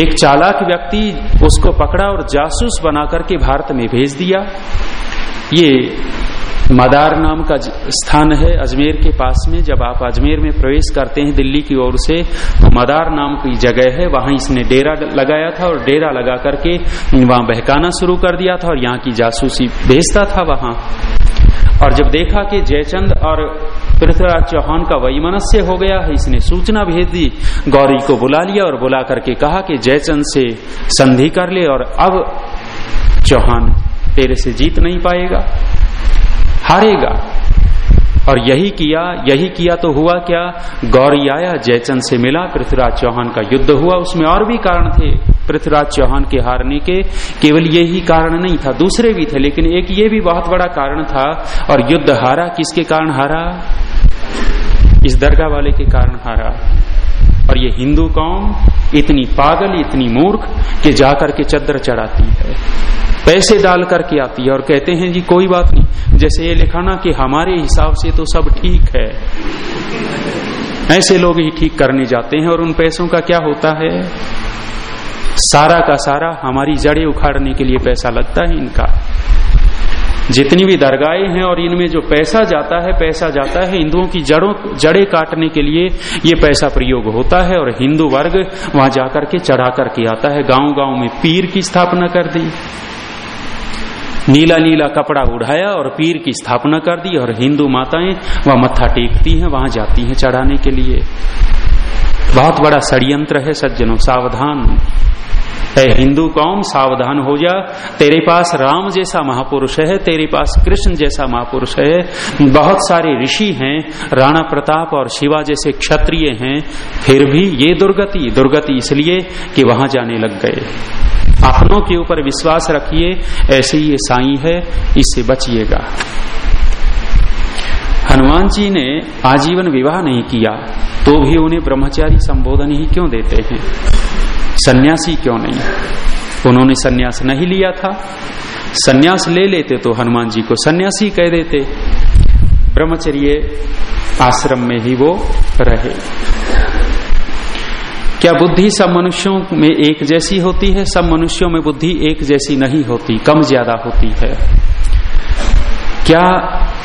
एक चालाक व्यक्ति उसको पकड़ा और जासूस बना करके भारत में भेज दिया। ये मदार नाम का स्थान है अजमेर के पास में। जब आप अजमेर में प्रवेश करते हैं दिल्ली की ओर से तो मदार नाम की जगह है। वहाँ इसने डेरा लगाया था और डेरा लगा करके वहाँ बहकाना शुरू कर दिया था और यहाँ की जासूसी भेजता था वहाँ। और जब देखा कि जयचंद और पृथ्वीराज चौहान का वैमनस्य हो गया है, इसने सूचना भेज दी, गौरी को बुला लिया और बुला करके कहा कि जयचंद से संधि कर ले और अब चौहान तेरे से जीत नहीं पाएगा। हारेगा। और यही किया यही किया तो हुआ क्या? गौरी आया जयचंद से मिला, पृथ्वीराज चौहान का युद्ध हुआ। उसमें और भी कारण थे, पृथ्वीराज चौहान के हारने के। केवल यही कारण नहीं था, दूसरे भी थे, लेकिन एक ये भी बहुत बड़ा कारण था। और युद्ध हारा, किसके कारण हारा? इस दरगाह वाले के कारण हारा। और ये हिंदू कौम इतनी पागल, इतनी मूर्ख कि जाकर के चद्र चढ़ाती है। पैसे डाल करके आती है और कहते हैं, जी, कोई बात नहीं। जैसे ये लिखा ना कि हमारे हिसाब से तो सब ठीक है। ऐसे लोग ही ठीक करने जाते हैं और उन पैसों का क्या होता है? सारा का सारा हमारी जड़े उखाड़ने के लिए पैसा लगता है इनका। जितनी भी दरगाहें हैं और इनमें जो पैसा जाता है, पैसा जाता है, हिंदुओं की जड़ों, जड़े काटने के लिए ये पैसा प्रयोग होता है और हिंदू वर्ग वहाँ जाकर के चढ़ा करके आता है। गाँव गाँव में पीर की स्थापना कर दी। नीला नीला कपड़ा उड़ाया और पीर की स्थापना कर दी और हिंदू माताएँ वह मत्था टेकती हैं, वहाँ जाती हैं चढ़ाने के लिए। बहुत बड़ा षड्यंत्र है, सज्जनों, सावधान। है हिंदू कौम, सावधान हो जा। तेरे पास राम जैसा महापुरुष है, तेरे पास कृष्ण जैसा महापुरुष है। बहुत सारे ऋषि हैं, राणा प्रताप और शिवा जैसे क्षत्रिय हैं। फिर भी ये दुर्गति दुर्गति इसलिए कि वहाँ जाने लग गए। अपनों के ऊपर विश्वास रखिए, ऐसे ही साई है, इससे बचिएगा। हनुमान जी ने आजीवन विवाह नहीं किया तो भी उन्हें ब्रह्मचारी संबोधन ही क्यों देते हैं? सन्यासी क्यों नहीं? उन्होंने सन्यास नहीं लिया था। सन्यास ले लेते तो हनुमान जी को सन्यासी कह देते। ब्रह्मचर्य आश्रम में ही वो रहे। क्या बुद्धि सब मनुष्यों में एक जैसी होती है? सब मनुष्यों में बुद्धि एक जैसी नहीं होती, कम ज़्यादा होती है। क्या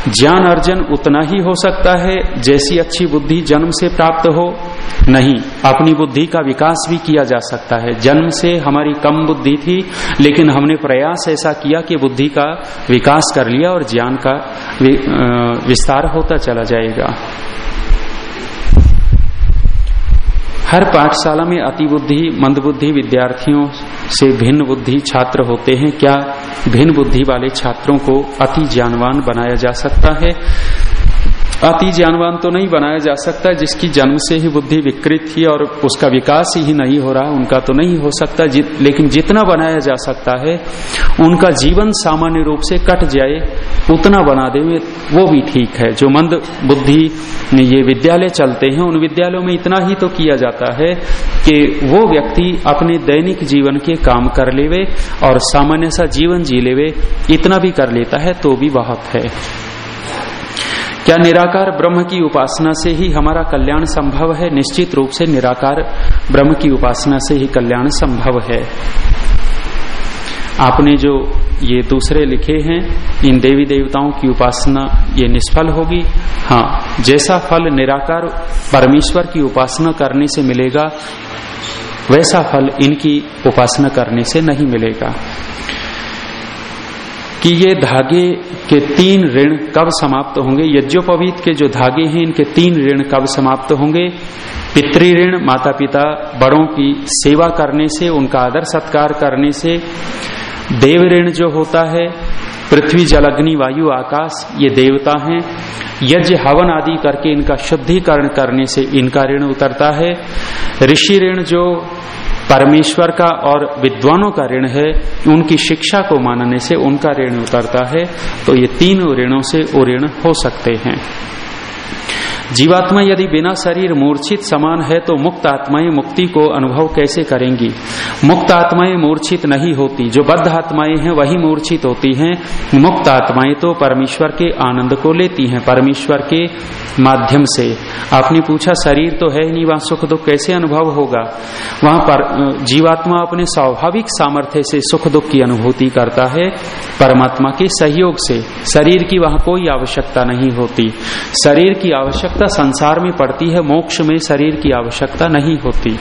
ज्ञान अर्जन उतना ही हो सकता है? जैसी अच्छी बुद्धि जन्म से प्राप्त हो नहीं, अपनी बुद्धि का विकास भी किया जा सकता है। जन्म से हमारी कम बुद्धि थी, लेकिन हमने प्रयास ऐसा किया कि बुद्धि का विकास कर लिया और ज्ञान का विस्तार होता चला जाएगा। हर पाठशाला में अति बुद्धि, मंद बुद्धि विद्यार्थियों से भिन्न बुद्धि छात्र होते हैं। क्या भिन्न बुद्धि वाले छात्रों को अति ज्ञानवान बनाया जा सकता है? अति ज्ञानवान तो नहीं बनाया जा सकता जिसकी जन्म से ही बुद्धि विकृत थी और उसका विकास ही नहीं हो रहा उनका तो नहीं हो सकता जि, लेकिन जितना बनाया जा सकता है उनका जीवन सामान्य रूप से कट जाए उतना बना दे वो भी ठीक है। जो मंद बुद्धि ये विद्यालय चलते हैं उन विद्यालयों में इतना ही तो किया जाता है कि वो व्यक्ति अपने दैनिक जीवन के काम कर लेवे और सामान्य सा जीवन जी लेवे इतना भी कर लेता है तो भी बहुत है। क्या निराकार ब्रह्म की उपासना से ही हमारा कल्याण संभव है? निश्चित रूप से निराकार ब्रह्म की उपासना से ही कल्याण संभव है। आपने जो ये दूसरे लिखे हैं, इन देवी देवताओं की उपासना ये निष्फल होगी? हाँ जैसा फल निराकार परमेश्वर की उपासना करने से मिलेगा, वैसा फल इनकी उपासना करने से नहीं मिलेगा। कि ये धागे के तीन ऋण कब समाप्त होंगे? यज्ञोपवीत के जो धागे हैं, इनके तीन ऋण कब समाप्त होंगे? पितृ ऋण माता पिता बड़ों की सेवा करने से, उनका आदर सत्कार करने से, देव ऋण जो होता है, पृथ्वी, जल, अग्नि, वायु, आकाश, ये देवता हैं। यज्ञ, हवन आदि करके इनका शुद्धिकरण करने से इनका ऋण उतरता है। ऋषि ऋण जो परमेश्वर का और विद्वानों का ऋण है उनकी शिक्षा को मानने से उनका ऋण उतरता है तो ये तीनों ऋणों से वो ऋण हो सकते हैं। जीवात्मा यदि बिना शरीर मूर्छित समान है तो मुक्त आत्माएँ मुक्ति को अनुभव कैसे करेंगी? मुक्त आत्माएँ मूर्छित नहीं होती। जो बद्ध आत्माएँ हैं, वही मूर्छित होती हैं। मुक्त आत्माएँ तो परमेश्वर के आनंद को लेती हैं, परमेश्वर के माध्यम से। आपने पूछा, शरीर तो है नहीं, वहाँ सुख दुख कैसे अनुभव होगा? वहाँ पर जीवात्मा अपने स्वाभाविक सामर्थ्य से सुख दुख की अनुभूति करता है, परमात्मा के सहयोग से। शरीर की वहाँ कोई आवश्यकता नहीं होती। शरीर की आवश्यकता आवश्यकता संसार में पड़ती है, मोक्ष में शरीर की आवश्यकता नहीं होती।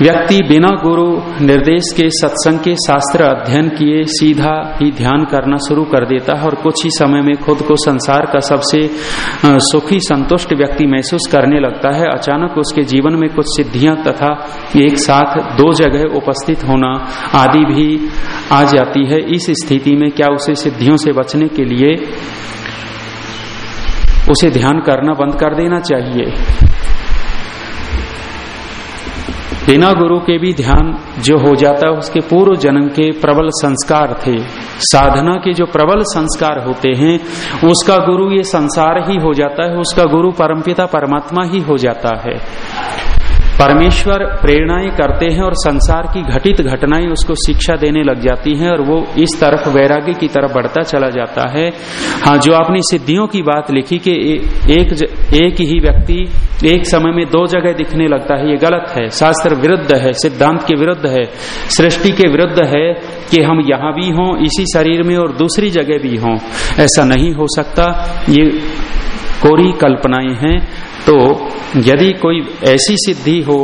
व्यक्ति बिना गुरु निर्देश के सत्संग के शास्त्र अध्ययन किए, सीधा ही ध्यान करना शुरू कर देता है और कुछ ही समय में खुद को संसार का सबसे सुखी, संतुष्ट व्यक्ति महसूस करने लगता है। अचानक उसके जीवन में कुछ सिद्धियाँ तथा एक साथ दो जगह उपस्थित होना आदि भी आ जाती है। इस स्थिति में क्या उसे सिद्धियों से बचने के लिए उसे ध्यान करना बंद कर देना चाहिए। बिना गुरु के भी ध्यान जो हो जाता है उसके पूर्व जन्म के प्रबल संस्कार थे। साधना के जो प्रबल संस्कार होते हैं, उसका गुरु ये संसार ही हो जाता है, उसका गुरु परमपिता परमात्मा ही हो जाता है। परमेश्वर प्रेरणाएँ करते हैं और संसार की घटित घटनाएँ उसको शिक्षा देने लग जाती हैं और वो इस तरफ़ वैराग्य की तरफ़ बढ़ता चला जाता है। हाँ जो आपने सिद्धियों की बात लिखी कि एक ज, एक ही व्यक्ति एक समय में दो जगह दिखने लगता है ये गलत है। शास्त्र विरुद्ध है सिद्धांत के विरुद्ध है सृष्टि के विरुद्ध है कि हम यहाँ भी हों इसी शरीर में और दूसरी जगह भी हों। ऐसा नहीं हो सकता। ये कोरी कल्पनाएँ हैं। तो यदि कोई ऐसी सिद्धि हो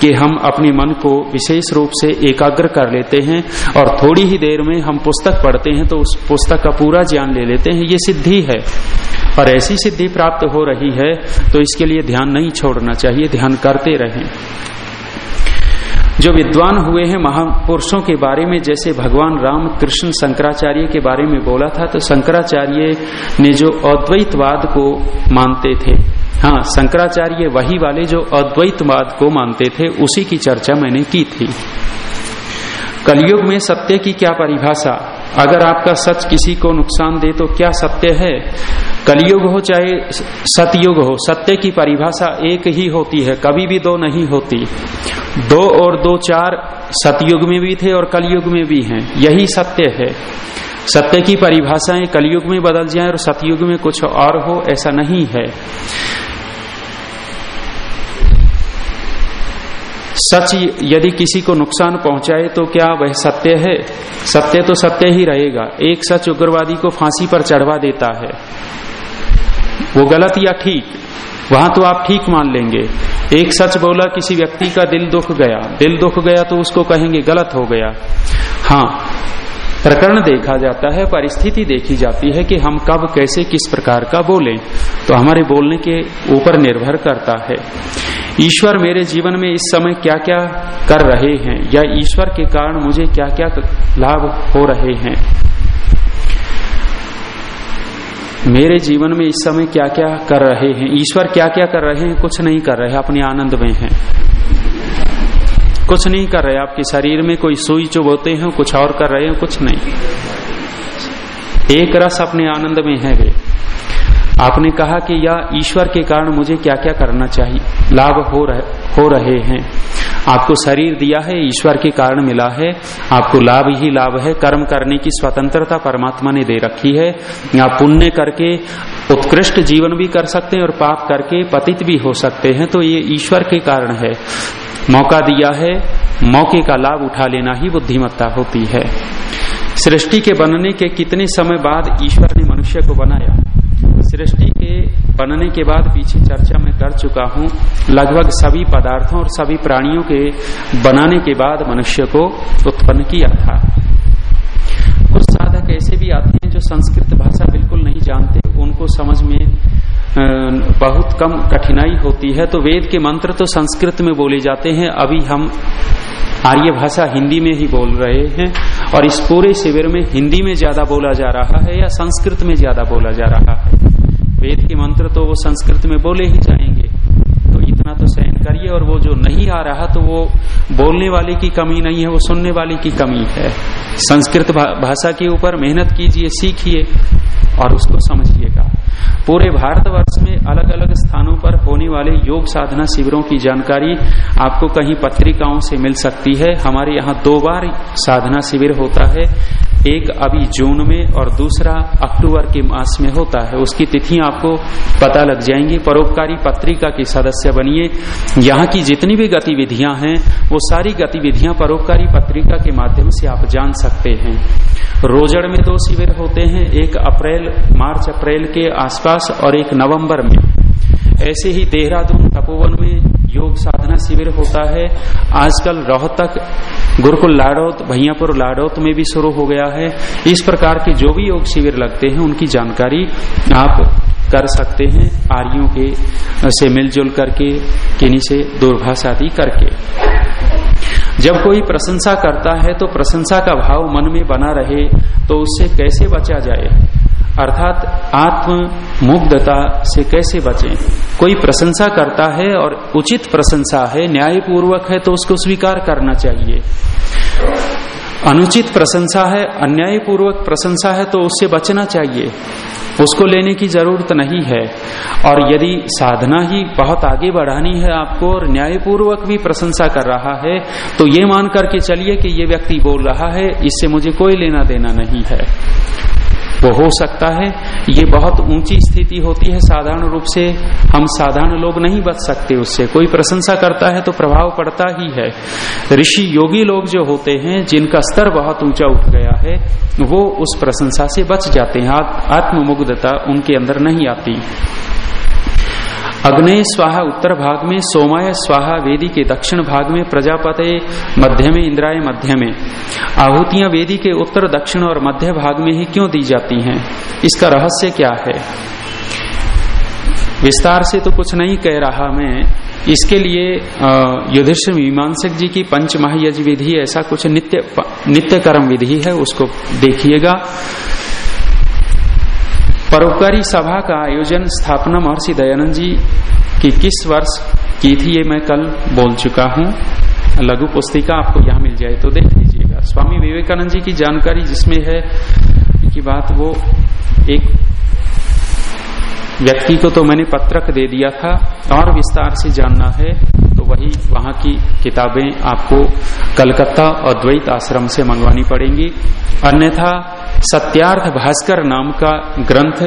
कि हम अपने मन को विशेष रूप से एकाग्र कर लेते हैं और थोड़ी ही देर में हम पुस्तक पढ़ते हैं तो उस पुस्तक का पूरा ज्ञान ले लेते हैं, ये सिद्धि है। और ऐसी सिद्धि प्राप्त हो रही है तो इसके लिए ध्यान नहीं छोड़ना चाहिए, ध्यान करते रहें। जो विद्वान हुए हैं महापुरुषों के बारे में, जैसे भगवान राम कृष्ण शंकराचार्य के बारे में बोला था तो शंकराचार्य ने जो अद्वैतवाद को मानते थे हाँ शंकराचार्य वही वाले जो अद्वैतवाद को मानते थे, उसी की चर्चा मैंने की थी। कलयुग में सत्य की क्या परिभाषा? अगर आपका सच किसी को नुकसान दे तो क्या सत्य है? कलयुग हो चाहे सतयुग हो, सत्य की परिभाषा एक ही होती है, कभी भी दो नहीं होती। दो और दो चार सतयुग में भी थे और कलयुग में भी हैं, यही सत्य है। सत्य की परिभाषाएँ कलयुग में बदल जाए और सतयुग में कुछ और हो, ऐसा नहीं है। सच यदि किसी को नुकसान पहुँचाए तो क्या वह सत्य है? सत्य तो सत्य ही रहेगा। एक सच उग्रवादी को फांसी पर चढ़वा देता है। वो गलत या ठीक, वहाँ तो आप ठीक मान लेंगे। एक सच बोला, किसी व्यक्ति का दिल दुख गया। दिल दुख गया तो उसको कहेंगे, गलत हो गया। हाँ प्रकरण देखा जाता है, परिस्थिति देखी जाती है कि हम कब, कैसे, किस प्रकार का बोलें। तो हमारे बोलने के ऊपर निर्भर करता है। ईश्वर मेरे जीवन में इस समय क्या क्या कर रहे हैं, या ईश्वर के कारण मुझे क्या क्या लाभ हो रहे हैं। मेरे जीवन में इस समय क्या क्या कर रहे हैं, ईश्वर क्या क्या कर रहे हैं, कुछ नहीं कर रहे, अपने आनंद में हैं। कुछ नहीं कर रहे, आपके शरीर में कोई सुई चुबोते हैं, कुछ और कर रहे हैं, कुछ नहीं। एक रस अपने आनंद में है वे। आपने कहा कि या ईश्वर के कारण मुझे क्या क्या करना चाहिए, लाभ हो रहे हो रहे हैं। आपको शरीर दिया है, ईश्वर के कारण मिला है। आपको लाभ ही लाभ है, कर्म करने की स्वतंत्रता परमात्मा ने दे रखी है। आप पुण्य करके उत्कृष्ट जीवन भी कर सकते हैं और पाप करके पतित भी हो सकते हैं तो ये ईश्वर के कारण है। मौका दिया है, मौके का लाभ उठा लेना ही बुद्धिमत्ता होती है। सृष्टि के बनने के कितने समय बाद ईश्वर ने मनुष्य को बनाया? सृष्टि के बनने के बाद पीछे चर्चा में कर चुका हूँ। लगभग सभी पदार्थों और सभी प्राणियों के बनाने के बाद मनुष्य को उत्पन्न किया था। कुछ साधक ऐसे भी आते हैं जो संस्कृत भाषा बिल्कुल नहीं जानते। उनको समझ में बहुत कम कठिनाई होती है। तो वेद के मंत्र तो संस्कृत में बोले जाते हैं। अभी हम आर्य भाषा हिंदी में ही बोल रहे हैं और इस पूरे शिविर में हिंदी में ज़्यादा बोला जा रहा है या संस्कृत में ज़्यादा बोला जा रहा है? वेद के मंत्र तो वो संस्कृत में बोले ही जाएँगे। तो इतना तो सहन करिए और वो जो नहीं आ रहा तो वो बोलने वाले की कमी नहीं है, वो सुनने वाले की कमी है। संस्कृत भाषा के ऊपर मेहनत कीजिए, सीखिए और उसको समझिएगा। पूरे भारतवर्ष में अलग अलग स्थानों पर होने वाले योग साधना शिविरों की जानकारी आपको कहीं पत्रिकाओं से मिल सकती है। हमारे यहाँ दो बार साधना शिविर होता है। एक अभी जून में और दूसरा अक्टूबर के मास में होता है। उसकी तिथि आपको पता लग जाएँगी। परोपकारी पत्रिका के सदस्य बनिए। यहाँ की जितनी भी गतिविधियाँ हैं, वो सारी गतिविधियाँ परोपकारी पत्रिका के माध्यम से आप जान सकते हैं। रोजड़ में दो शिविर होते हैं, एक अप्रैल, मार्च, अप्रैल के आसपास और एक नवंबर में। ऐसे ही देहरादून, तपोवन में योग साधना शिविर होता है। आजकल रोहतक, गुरुकुल लाडौत, भैयापुर लाडौत में भी शुरू हो गया है। इस प्रकार के जो भी योग शिविर लगते हैं, उनकी जानकारी आप कर सकते हैं, आर्यों के से मिलजुल करके, किन्हीं से दूरभाष आदि करके। जब कोई प्रशंसा करता है तो प्रशंसा का भाव मन में बना रहे तो उससे कैसे बचा जाए? अर्थात आत्म मुग्धता से कैसे बचें? कोई प्रशंसा करता है और उचित प्रशंसा है, न्यायपूर्वक है तो उसको स्वीकार करना चाहिए। अनुचित प्रशंसा है, अन्यायपूर्वक प्रशंसा है तो उससे बचना चाहिए। उसको लेने की ज़रूरत नहीं है। और यदि साधना ही बहुत आगे बढ़ानी है आपको और न्यायपूर्वक भी प्रशंसा कर रहा है तो ये मान करके चलिए कि ये व्यक्ति बोल रहा है, इससे मुझे कोई लेना देना नहीं है। वो हो सकता है। ये बहुत ऊँची स्थिति होती है साधारण रूप से। हम साधारण लोग नहीं बच सकते उससे। कोई प्रशंसा करता है तो प्रभाव पड़ता ही है। ऋषि योगी लोग जो होते हैं, जिनका स्तर बहुत ऊँचा उठ गया है, वो उस प्रशंसा से बच जाते हैं। आत्ममुग्धता उनके अंदर नहीं आती। अग्नि स्वाहा उत्तर भाग में, सोमाय स्वाहा वेदी के दक्षिण भाग में, प्रजापते मध्य में इंद्राय मध्य में आहुतियाँ वेदी के उत्तर, दक्षिण और मध्य भाग में ही क्यों दी जाती हैं? इसका रहस्य क्या है? विस्तार से तो कुछ नहीं कह रहा मैं। इसके लिए युधिष्ठिर मीमांसक जी की पंच महायज विधि ऐसा कुछ नित्य नित्य कर्म विधि है, उसको देखिएगा। परोपकारी सभा का आयोजन स्थापना महर्षि दयानंद जी की किस वर्ष की थी ये मैं कल बोल चुका हूँ। लघु पुस्तिका आपको यहाँ मिल जाए तो देख लीजिएगा। स्वामी विवेकानंद जी की जानकारी जिसमें है की बात वो एक व्यक्ति को तो मैंने पत्रक दे दिया था, और विस्तार से जानना है तो वही वहाँ की किताबें आपको कलकत्ता और द्वैत आश्रम से मंगवानी पड़ेंगी। अन्यथा सत्यार्थ भास्कर नाम का ग्रंथ,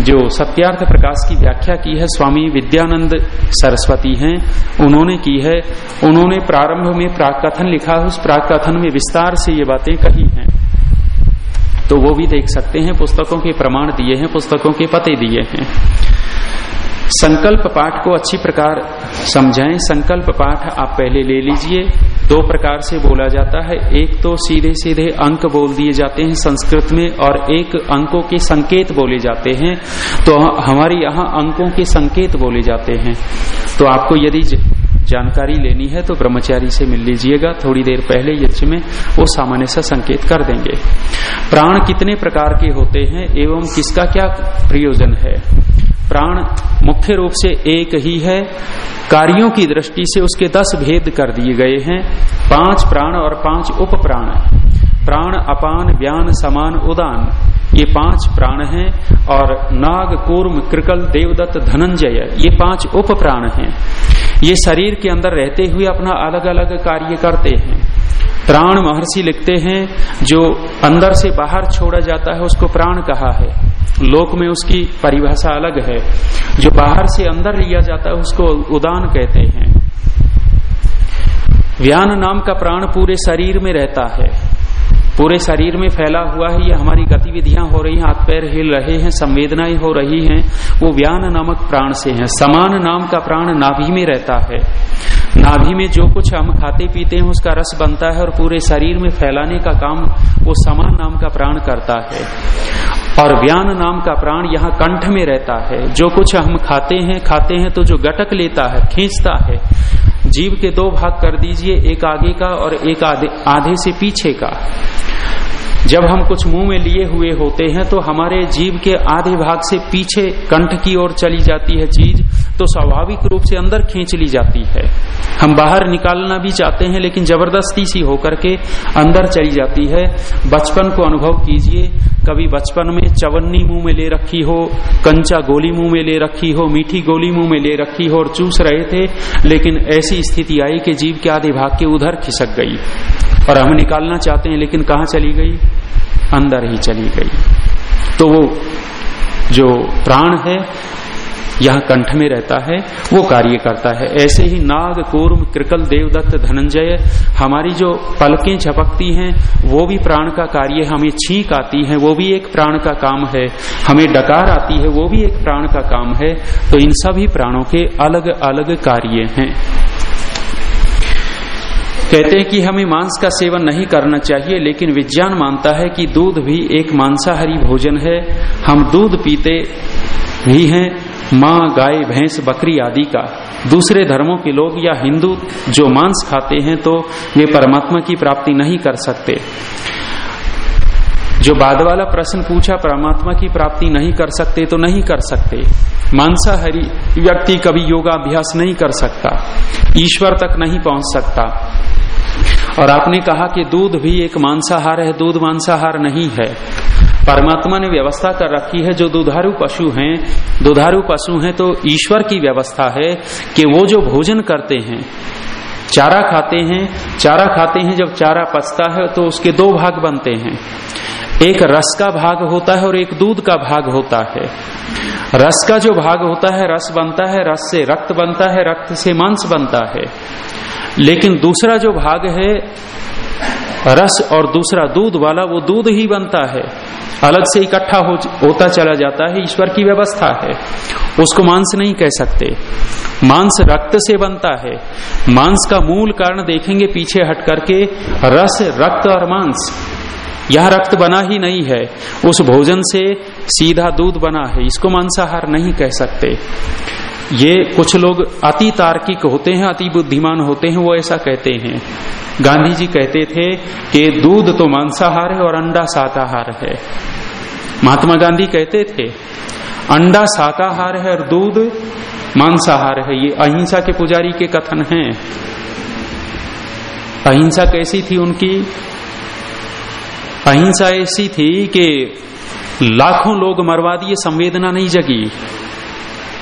जो सत्यार्थ प्रकाश की व्याख्या की है, स्वामी विद्यानंद सरस्वती हैं, उन्होंने की है। उन्होंने प्रारंभ में प्राकथन लिखा है उस प्राकथन में विस्तार से ये बातें कही हैं। तो वो भी देख सकते हैं, पुस्तकों के प्रमाण दिए हैं, पुस्तकों के पते दिए हैं। संकल्प पाठ को अच्छी प्रकार समझाएँ। संकल्प पाठ आप पहले ले लीजिए। दो प्रकार से बोला जाता है। एक तो सीधे सीधे अंक बोल दिए जाते हैं संस्कृत में और एक अंकों के संकेत बोले जाते हैं। तो हमारे यहाँ अंकों के संकेत बोले जाते हैं। तो आपको यदि जानकारी लेनी है तो ब्रह्मचारी से मिल लीजिएगा। थोड़ी देर पहले यज्ञ में वो सामान्य सा संकेत कर देंगे। प्राण कितने प्रकार के होते हैं एवं किसका क्या प्रयोजन है? प्राण मुख्य रूप से एक ही है। कार्यों की दृष्टि से उसके दस भेद कर दिए गए हैं। पाँच प्राण और पाँच उप प्राण प्राण अपान, व्यान, समान, उदान। ये पाँच प्राण हैं और नाग, कूर्म, कृकल, देवदत्त, धनंजय, ये पाँच उप प्राण हैं। ये शरीर के अंदर रहते हुए अपना अलग अलग कार्य करते हैं। प्राण महर्षि लिखते हैं, जो अंदर से बाहर छोड़ा जाता है, उसको प्राण कहा है। लोक में उसकी परिभाषा अलग है। जो बाहर से अंदर लिया जाता है, उसको उदान कहते हैं। व्यान नाम का प्राण पूरे शरीर में रहता है। पूरे शरीर में फैला हुआ है, ये हमारी गतिविधियाँ हो रही हैं, हाथ पैर हिल रहे हैं, संवेदनाएँ हो रही हैं, वो व्यान नामक प्राण से है। समान नाम का प्राण नाभि में रहता है। नाभि में जो कुछ हम खाते पीते हैं, उसका रस बनता है और पूरे शरीर में फैलाने का काम वो समान नाम का प्राण करता है। और व्यान नाम का प्राण यहाँ कंठ में रहता है। जो कुछ हम खाते हैं खाते हैं तो जो गटक लेता है, खींचता है जीव के दो भाग कर दीजिए एक आगे का और एक आधे, आधे से पीछे का। जब हम कुछ मुँह में लिए हुए होते हैं तो हमारे जीव के आधे भाग से पीछे कंठ की ओर चली जाती है चीज़ तो स्वाभाविक रूप से अंदर खींच ली जाती है। हम बाहर निकालना भी चाहते हैं, लेकिन ज़बरदस्ती सी होकर के अंदर चली जाती है। बचपन को अनुभव कीजिए। कभी बचपन में चवन्नी मुँह में ले रखी हो, कंचा गोली मुँह में ले रखी हो, मीठी गोली मुँह में ले रखी हो और चूस रहे थे, लेकिन ऐसी स्थिति आई कि जीव के आधे भाग के उधर खिसक गई। और हम निकालना चाहते हैं, लेकिन कहा चली गई? अंदर ही चली गई। तो वो जो प्राण है, यह कंठ में रहता है, वो कार्य करता है। ऐसे ही नाग, कूर्म, कृकल, देवदत्त, धनंजय, हमारी जो पलकें झपकती हैं, वो भी प्राण का कार्य हमें छींक आती है, वो भी एक प्राण का काम है। हमें डकार आती है, वो भी एक प्राण का काम है। तो इन सभी प्राणों के अलग अलग कार्य हैं। कहते हैं कि हमें मांस का सेवन नहीं करना चाहिए, लेकिन विज्ञान मानता है कि दूध भी एक मांसाहारी भोजन है। हम दूध पीते भी हैं, माँ, गाय, भैंस, बकरी आदि का। दूसरे धर्मों के लोग या हिंदू जो मांस खाते हैं तो वे परमात्मा की प्राप्ति नहीं कर सकते। जो बाद वाला प्रश्न पूछा, परमात्मा की प्राप्ति नहीं कर सकते तो नहीं कर सकते। मांसाहारी व्यक्ति कभी योगाभ्यास नहीं कर सकता। ईश्वर तक नहीं पहुँच सकता। और आपने कहा कि दूध भी एक मांसाहार है, दूध मांसाहार नहीं है। परमात्मा ने व्यवस्था कर रखी है, जो दुधारू पशु हैं, दुधारू पशु हैं तो ईश्वर की व्यवस्था है कि वो जो भोजन करते हैं, चारा खाते हैं, चारा खाते हैं, जब चारा पचता है तो उसके दो भाग बनते हैं। एक रस का भाग होता है और एक दूध का भाग होता है। रस का जो भाग होता है, रस बनता है, रस से रक्त बनता है, रक्त से मांस बनता है। लेकिन दूसरा जो भाग है रस और दूसरा दूध वाला वो दूध ही बनता है। अलग से इकट्ठा हो, होता चला जाता है ईश्वर की व्यवस्था है। उसको मांस नहीं कह सकते। मांस रक्त से बनता है। मांस का मूल कारण देखेंगे पीछे हट करके रस रक्त और मांस। यह रक्त बना ही नहीं है। उस भोजन से सीधा दूध बना है। इसको मांसाहार नहीं कह सकते। ये कुछ लोग अति तार्किक होते हैं, अति बुद्धिमान होते हैं, वो ऐसा कहते हैं। गांधी जी कहते थे कि दूध तो मांसाहार है और अंडा शाकाहार है। महात्मा गांधी कहते थे, अंडा शाकाहार है और दूध मांसाहार है। ये अहिंसा के पुजारी के कथन हैं। अहिंसा कैसी थी उनकी? अहिंसा ऐसी थी कि लाखों लोग मरवा दिए, संवेदना नहीं जगी।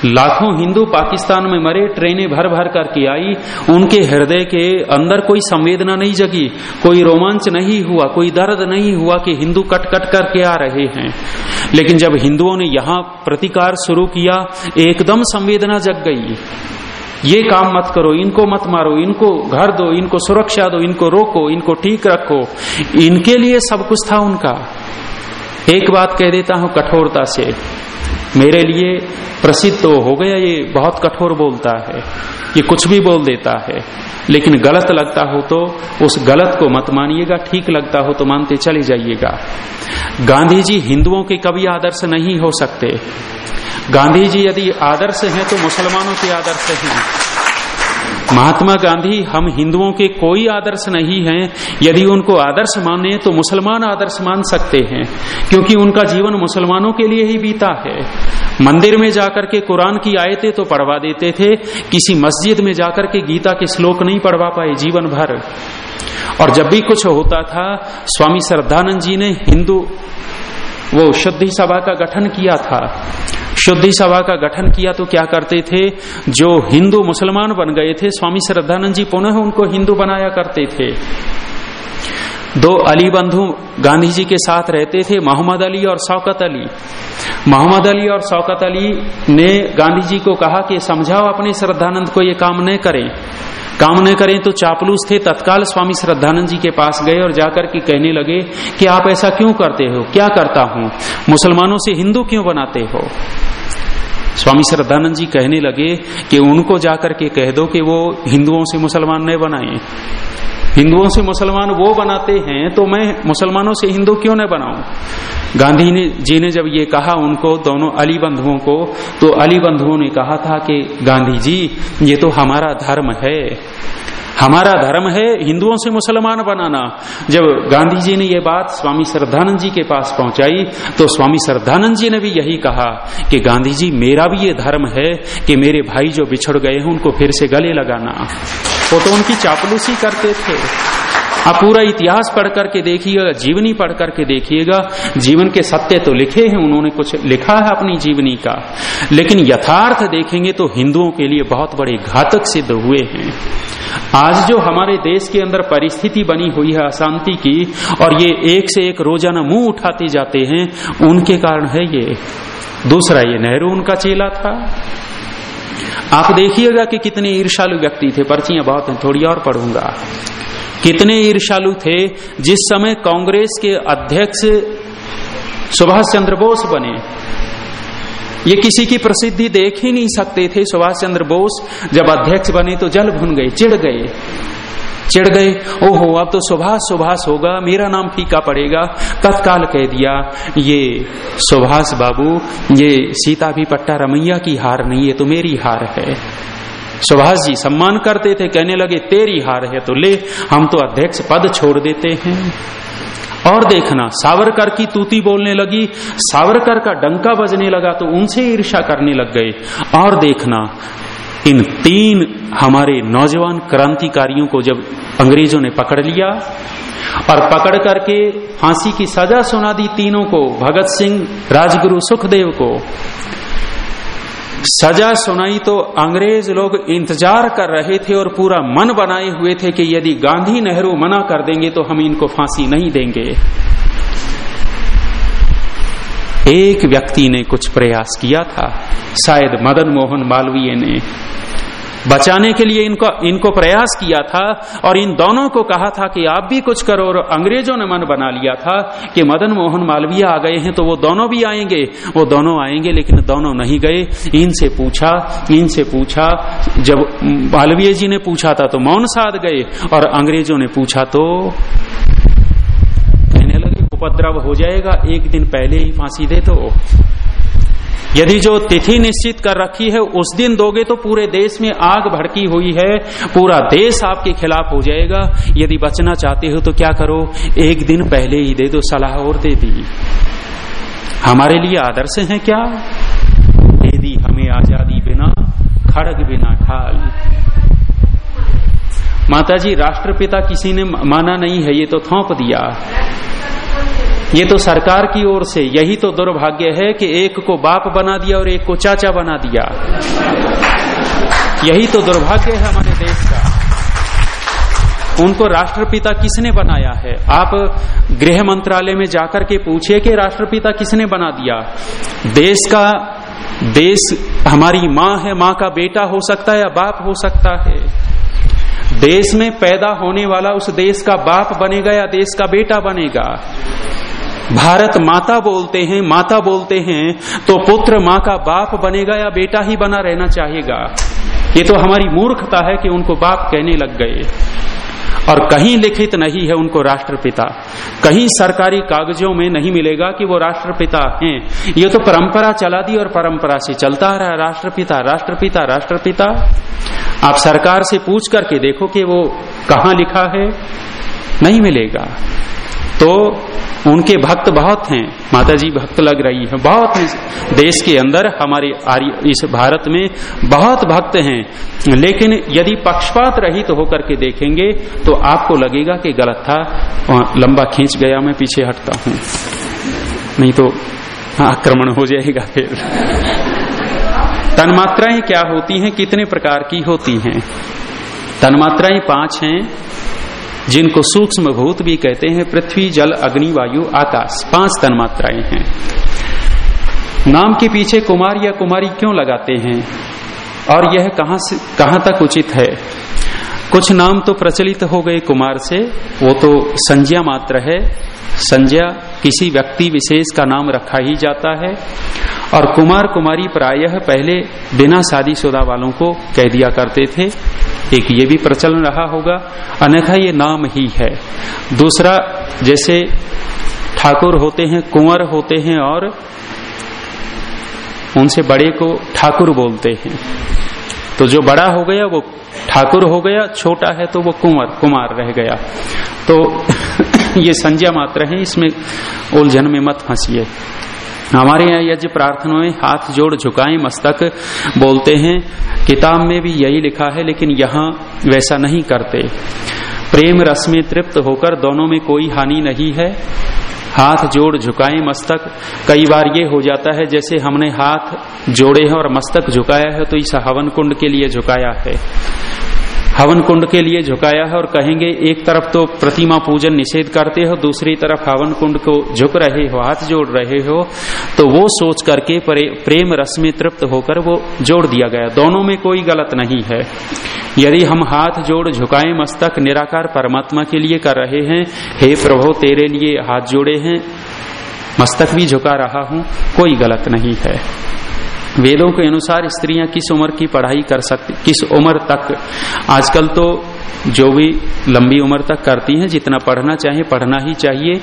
लाखों हिंदू पाकिस्तान में मरे, ट्रेनें भर भर करके आई, उनके हृदय के अंदर कोई संवेदना नहीं जगी, कोई रोमांच नहीं हुआ, कोई दर्द नहीं हुआ कि हिंदू कट कट करके आ रहे हैं। लेकिन जब हिंदुओं ने यहाँ प्रतिकार शुरू किया, एकदम संवेदना जग गई। ये काम मत करो, इनको मत मारो, इनको घर दो, इनको सुरक्षा दो, इनको रोको, इनको ठीक रखो। इनके लिए सब कुछ था उनका। एक बात कह देता हूँ कठोरता से। मेरे लिए प्रसिद्ध तो हो गया, ये बहुत कठोर बोलता है, ये कुछ भी बोल देता है, लेकिन गलत लगता हो तो उस गलत को मत मानिएगा, ठीक लगता हो तो मानते चले जाइएगा। गांधी जी हिंदुओं के कभी आदर्श नहीं हो सकते। गांधी जी यदि आदर्श हैं तो मुसलमानों के आदर्श हैं। महात्मा गांधी, हम हिंदुओं के कोई आदर्श नहीं हैं। यदि उनको आदर्श माने तो मुसलमान आदर्श मान सकते हैं, क्योंकि उनका जीवन मुसलमानों के लिए ही बीता है। मंदिर में जाकर के कुरान की आयतें तो पढ़वा देते थे, किसी मस्जिद में जाकर के गीता के श्लोक नहीं पढ़वा पाए जीवन भर। और जब भी कुछ होता था, स्वामी श्रद्धानंद जी ने हिंदू, वो शुद्धि सभा का गठन किया था। शुद्धि सभा का गठन किया तो क्या करते थे? जो हिंदू मुसलमान बन गए थे, स्वामी श्रद्धानंद जी पुनः उनको हिंदू बनाया करते थे। दो अली बंधु गांधी जी के साथ रहते थे, मोहम्मद अली और शौकत अली। मोहम्मद अली और शौकत अली ने गांधी जी को कहा कि समझाओ अपने श्रद्धानंद को ये काम न करें। काम न करें तो चापलूस थे। तत्काल स्वामी श्रद्धानंद जी के पास गए और जाकर के कहने लगे कि आप ऐसा क्यों करते हो? क्या करता हूँ? मुसलमानों से हिंदू क्यों बनाते हो? स्वामी श्रद्धानंद जी कहने लगे कि उनको जाकर के कह दो कि वो हिंदुओं से मुसलमान न बनाए। हिंदुओं से मुसलमान वो बनाते हैं तो मैं मुसलमानों से हिंदू क्यों न बनाऊँ? गांधी ने, जी ने जब ये कहा उनको, दोनों अली बंधुओं को तो अली बंधुओं ने कहा था कि गांधी जी, ये तो हमारा धर्म है। हमारा धर्म है हिंदुओं से मुसलमान बनाना। जब गांधी जी ने यह बात स्वामी श्रद्धानंद जी के पास पहुंचाई तो स्वामी श्रद्धानंद जी ने भी यही कहा कि गांधी जी मेरा भी ये धर्म है कि मेरे भाई जो बिछड़ गए हैं, उनको फिर से गले लगाना। वो तो उनकी चापलूसी करते थे। आप पूरा इतिहास पढ़ करके देखिएगा, जीवनी पढ़ करके देखिएगा। जीवन के सत्य तो लिखे हैं, उन्होंने कुछ लिखा है अपनी जीवनी का। लेकिन यथार्थ देखेंगे तो हिंदुओं के लिए बहुत बड़े घातक सिद्ध हुए हैं। आज जो हमारे देश के अंदर परिस्थिति बनी हुई है अशांति की, और ये एक से एक रोज़ाना मुँह उठाते जाते हैं, उनके कारण है ये। दूसरा, ये नेहरू उनका चेला था। आप देखिएगा कि कितने ईर्षालु व्यक्ति थे। पर्चियाँ बहुत हैं, थोड़ी और पढ़ूँगा। कितने ईर्षालु थे, जिस समय कांग्रेस के अध्यक्ष सुभाष चंद्र बोस बने। ये किसी की प्रसिद्धि देख ही नहीं सकते थे सुभाष चंद्र बोस। जब अध्यक्ष बने तो जल भुन गए, चिढ़ गए। चिढ़ गए, ओहो, अब तो सुभाष सुभाष होगा, मेरा नाम फीका पड़ेगा। तत्काल कह दिया, ये सुभाष बाबू, ये सीता भी पट्टा रमैया की हार नहीं है तो मेरी हार है। सुभाष जी सम्मान करते थे, कहने लगे, तेरी हार है तो ले, हम तो अध्यक्ष पद छोड़ देते हैं। और देखना, सावरकर की तूती बोलने लगी, सावरकर का डंका बजने लगा तो उनसे ईर्षा करने लग गए। और देखना, इन तीन हमारे नौजवान क्रांतिकारियों को जब अंग्रेज़ों ने पकड़ लिया, और पकड़ करके फांसी की सजा सुना दी तीनों को, भगत सिंह, राजगुरु सुखदेव को सजा सुनाई तो अंग्रेज़ लोग इंतज़ार कर रहे थे और पूरा मन बनाए हुए थे कि यदि गांधी नेहरू मना कर देंगे तो हम इनको फांसी नहीं देंगे। एक व्यक्ति ने कुछ प्रयास किया था। शायद मदन मोहन मालवीय ने। बचाने के लिए इनको इनको प्रयास किया था और इन दोनों को कहा था कि आप भी कुछ करो और अंग्रेज़ों ने मन बना लिया था कि मदन मोहन मालवीय आ गए हैं तो वो दोनों भी आएँगे। वो दोनों आएँगे लेकिन दोनों नहीं गए। इनसे पूछा इनसे पूछा, जब मालवीय जी ने पूछा था तो मौन साध गए और अंग्रेज़ों ने पूछा तो कहने लगे, उपद्रव हो जाएगा, एक दिन पहले ही फांसी दे दो। यदि जो तिथि निश्चित कर रखी है, उस दिन दोगे तो पूरे देश में आग भड़की हुई है। पूरा देश आपके खिलाफ हो जाएगा। यदि बचना चाहते हो तो क्या करो? एक दिन पहले ही दे दो सलाह और दे दी। हमारे लिए आदर्श है क्या? दे दी हमें आज़ादी बिना, खड़ग बिना ढाल। माता जी राष्ट्रपिता किसी ने माना नहीं है, ये तो थोप दिया। ये तो सरकार की ओर से, यही तो दुर्भाग्य है कि एक को बाप बना दिया और एक को चाचा बना दिया। यही तो दुर्भाग्य है हमारे देश का। उनको राष्ट्रपिता किसने बनाया है? आप गृह मंत्रालय में जाकर के पूछिए कि राष्ट्रपिता किसने बना दिया। देश का, देश, हमारी माँ है, माँ का बेटा हो सकता है या बाप हो सकता है। देश में पैदा होने वाला उस देश का बाप बनेगा या देश का बेटा बनेगा? भारत माता बोलते हैं, माता बोलते हैं तो पुत्र माँ का बाप बनेगा या बेटा ही बना रहना चाहेगा? ये तो हमारी मूर्खता है कि उनको बाप कहने लग गए। और कहीं लिखित नहीं है उनको राष्ट्रपिता। कहीं सरकारी कागजों में नहीं मिलेगा कि वो राष्ट्रपिता हैं। ये तो परंपरा चला दी और परंपरा से चलता रहा राष्ट्रपिता राष्ट्रपिता राष्ट्रपिता। आप सरकार से पूछ करके देखो कि वो कहाँ लिखा है? नहीं मिलेगा। तो उनके भक्त बहुत हैं। माता जी भक्त लग रही है। बहुत हैं। देश के अंदर हमारे आर्य, इस भारत में बहुत भक्त हैं। लेकिन यदि पक्षपात रहित तो होकर के देखेंगे तो आपको लगेगा कि गलत था। लंबा खींच गया मैं, पीछे हटता हूँ। नहीं तो आक्रमण हो जाएगा फिर। तन्मात्राएँ क्या होती हैं? कितने प्रकार की होती हैं? तन्मात्राएँ पाँच हैं। जिनको सूक्ष्म भूत भी कहते हैं, पृथ्वी, जल, अग्नि, वायु, आकाश, पाँच तन्मात्राएँ हैं। नाम के पीछे कुमार या कुमारी क्यों लगाते हैं? और यह कहाँ से, कहाँ तक उचित है? कुछ नाम तो प्रचलित हो गए कुमार से, वो तो संज्ञा मात्र है, संज्ञा किसी व्यक्ति विशेष का नाम रखा ही जाता है। और कुमार कुमारी प्रायः पहले बिना शादीशुदा वालों को कह दिया करते थे। एक ये भी प्रचलन रहा होगा, अन्यथा ये नाम ही है। दूसरा, जैसे ठाकुर होते हैं, कुंवर होते हैं और उनसे बड़े को ठाकुर बोलते हैं। तो जो बड़ा हो गया, वो ठाकुर हो गया, छोटा है तो वो कुंवर, कुमार रह गया। तो ये संज्ञा मात्र है, इसमें उलझन में मत फंसिए। हमारे यहाँ यज्ञ प्रार्थना में हाथ जोड़ झुकाएँ, मस्तक बोलते हैं। किताब में भी यही लिखा है, लेकिन यहाँ वैसा नहीं करते। प्रेम रस में तृप्त होकर दोनों में कोई हानि नहीं है। हाथ जोड़ झुकाए मस्तक। कई बार ये हो जाता है, जैसे हमने हाथ जोड़े हैं और मस्तक झुकाया है तो इस हवन कुंड के लिए झुकाया है। हवन कुंड के लिए झुकाया है और कहेंगे, एक तरफ़ तो प्रतिमा पूजन निषेध करते हो, दूसरी तरफ़ हवन कुंड को झुक रहे हो, हाथ जोड़ रहे हो तो वो सोच करके प्रेम रस में तृप्त होकर वो जोड़ दिया गया। दोनों में कोई गलत नहीं है। यदि हम हाथ जोड़ झुकाए, मस्तक निराकार परमात्मा के लिए कर रहे हैं, हे प्रभु, तेरे लिए हाथ जोड़े हैं, मस्तक भी झुका रहा हूँ, कोई गलत नहीं है। वेदों के अनुसार स्त्रियाँ किस उम्र की पढ़ाई कर सकती किस उम्र तक? आजकल तो जो भी लंबी उम्र तक करती हैं, जितना पढ़ना चाहे, पढ़ना ही चाहिए।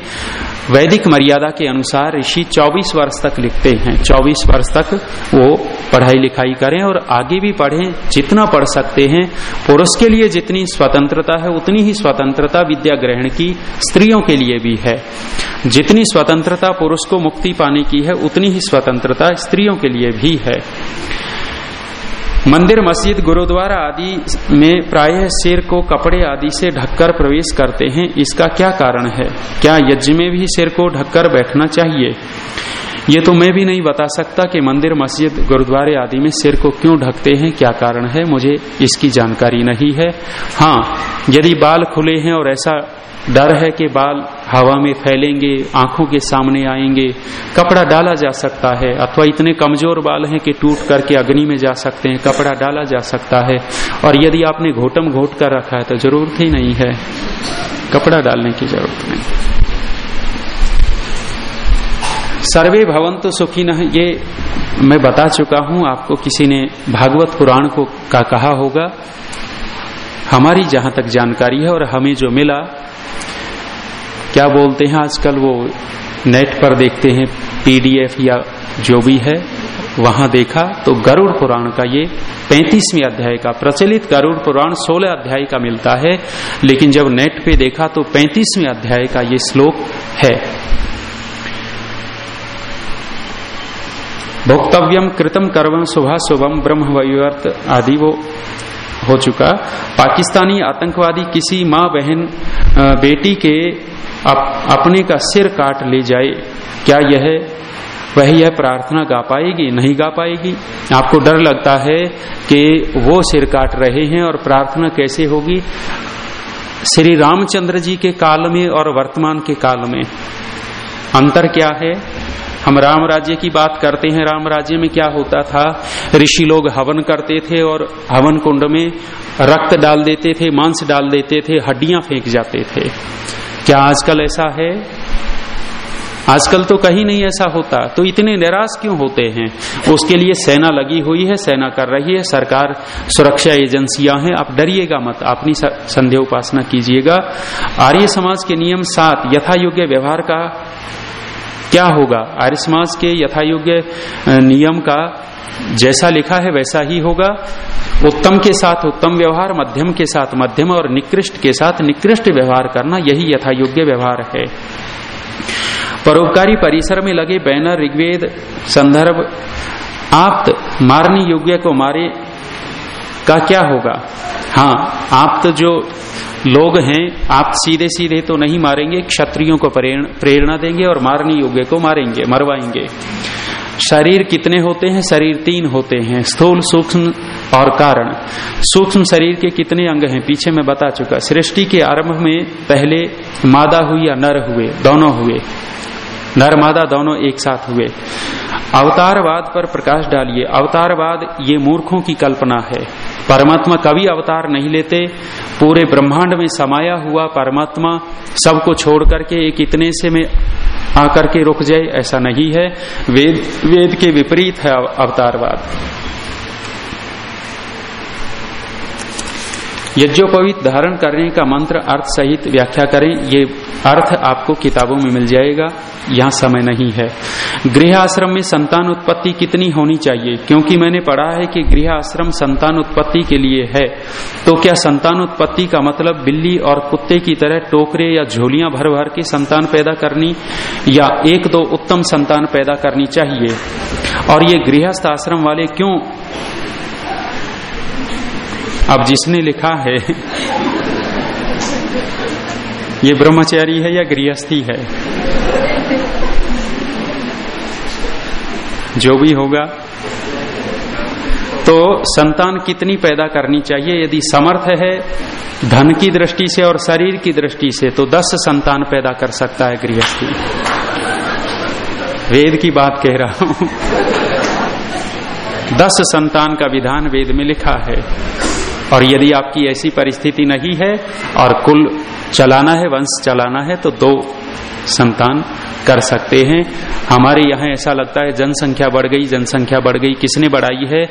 वैदिक मर्यादा के अनुसार ऋषि 24 वर्ष तक लिखते हैं। 24 वर्ष तक वो पढ़ाई लिखाई करें और आगे भी पढ़ें, जितना पढ़ सकते हैं। पुरुष के लिए जितनी स्वतंत्रता है, उतनी ही स्वतंत्रता विद्या ग्रहण की स्त्रियों के लिए भी है। जितनी स्वतंत्रता पुरुष को मुक्ति पाने की है, उतनी ही स्वतंत्रता स्त्रियों के लिए भी है। मंदिर, मस्जिद, गुरुद्वारा आदि में प्रायः सिर को कपड़े आदि से ढककर प्रवेश करते हैं। इसका क्या कारण है? क्या यज्ञ में भी सिर को ढककर बैठना चाहिए? ये तो मैं भी नहीं बता सकता कि मंदिर, मस्जिद, गुरुद्वारे आदि में सिर को क्यों ढकते हैं। क्या कारण है? मुझे इसकी जानकारी नहीं है। हाँ यदि बाल खुले हैं और ऐसा डर है कि बाल हवा में फैलेंगे, आँखों के सामने आएँगे। कपड़ा डाला जा सकता है, अथवा इतने कमज़ोर बाल हैं कि टूट करके अग्नि में जा सकते हैं, कपड़ा डाला जा सकता है। और यदि आपने घोटम घोट कर रखा है तो ज़रूरत ही नहीं है। कपड़ा डालने की ज़रूरत नहीं। सर्वे भवन तो सुखी न, ये मैं बता चुका हूँ, आपको किसी ने भागवत पुराण को का कहा होगा। हमारी जहाँ तक जानकारी है और हमें जो मिला क्या बोलते हैं आजकल वो? नेट पर देखते हैं पीडीएफ या जो भी है, वहाँ देखा तो गरुड़ पुराण का ये पैंतीसवें अध्याय का, प्रचलित गरुड़ पुराण सोलह अध्याय का मिलता है, लेकिन जब नेट पे देखा तो पैंतीसवें अध्याय का ये श्लोक है। भोक्तव्यम कृतम कर्म शुभा शुभम ब्रह्म वैवर्त आदि वो हो चुका। पाकिस्तानी आतंकवादी किसी माँ बहन बेटी के अप, अपने का सिर काट ले जाए क्या यह वह यह प्रार्थना गा पाएगी नहीं गा पाएगी? आपको डर लगता है कि वो सिर काट रहे हैं और प्रार्थना कैसे होगी? श्री रामचंद्र जी के काल में और वर्तमान के काल में अंतर क्या है? हम राम राज्य की बात करते हैं। राम राज्य में क्या होता था? ऋषि लोग हवन करते थे और हवन कुंड में रक्त डाल देते थे मांस डाल देते थे हड्डियाँ फेंक जाते थे। क्या आजकल ऐसा है? आजकल तो कहीं नहीं ऐसा होता। तो इतने निराश क्यों होते हैं? उसके लिए सेना लगी हुई है, सेना कर रही है, सरकार, सुरक्षा एजेंसियाँ हैं। आप डरिएगा मत, अपनी संध्या उपासना कीजिएगा। आर्य समाज के नियम सात यथा योग्य व्यवहार का क्या होगा? आर्य समाज के यथा योग्य नियम का जैसा लिखा है वैसा ही होगा। उत्तम के साथ उत्तम व्यवहार, मध्यम के साथ मध्यम और निकृष्ट के साथ निकृष्ट व्यवहार करना यही यथा योग्य व्यवहार है। परोपकारी परिसर में लगे बैनर, ऋग्वेद, संदर्भ आप मारने योग्य को मारे का क्या होगा? हाँ आप तो जो लोग हैं, आप सीधे सीधे तो नहीं मारेंगे, क्षत्रियों को प्रेरणा देंगे और मारने योग्य को मारेंगे, मरवाएँगे। शरीर कितने होते हैं? शरीर तीन होते हैं। स्थूल, सूक्ष्म और कारण। सूक्ष्म शरीर के कितने अंग हैं? पीछे मैं बता चुका। सृष्टि के आरंभ में पहले मादा हुई या नर हुए? दोनों हुए। नर मादा दोनों एक साथ हुए। अवतारवाद पर प्रकाश डालिए। अवतारवाद ये मूर्खों की कल्पना है। परमात्मा कभी अवतार नहीं लेते। पूरे ब्रह्मांड में समाया हुआ परमात्मा सबको छोड़ करके एक इतने से में आकर के रुक जाए, ऐसा नहीं है। वेद वेद के विपरीत है अवतारवाद। यज्ञोपवीत धारण करने का मंत्र अर्थ सहित व्याख्या करें, ये अर्थ आपको किताबों में मिल जाएगा। यहाँ समय नहीं है। गृह आश्रम में संतान उत्पत्ति कितनी होनी चाहिए? क्योंकि मैंने पढ़ा है कि गृह आश्रम संतान उत्पत्ति के लिए है। तो क्या संतान उत्पत्ति का मतलब बिल्ली और कुत्ते की तरह टोकरे या झोलियाँ भर भर के संतान पैदा करनी, या एक दो उत्तम संतान पैदा करनी चाहिए? और ये गृहस्थ आश्रम वाले क्यों अब जिसने लिखा है, ये ब्रह्मचारी है या गृहस्थी है? जो भी होगा। तो संतान कितनी पैदा करनी चाहिए? यदि समर्थ है धन की दृष्टि से और शरीर की दृष्टि से तो दस संतान पैदा कर सकता है गृहस्थी। वेद की बात कह रहा हूँ। दस संतान का विधान वेद में लिखा है। और यदि आपकी ऐसी परिस्थिति नहीं है और कुल चलाना है, वंश चलाना है तो दो संतान कर सकते हैं। हमारे यहाँ ऐसा लगता है जनसंख्या बढ़ गई, जनसंख्या बढ़ गई। किसने बढ़ाई है?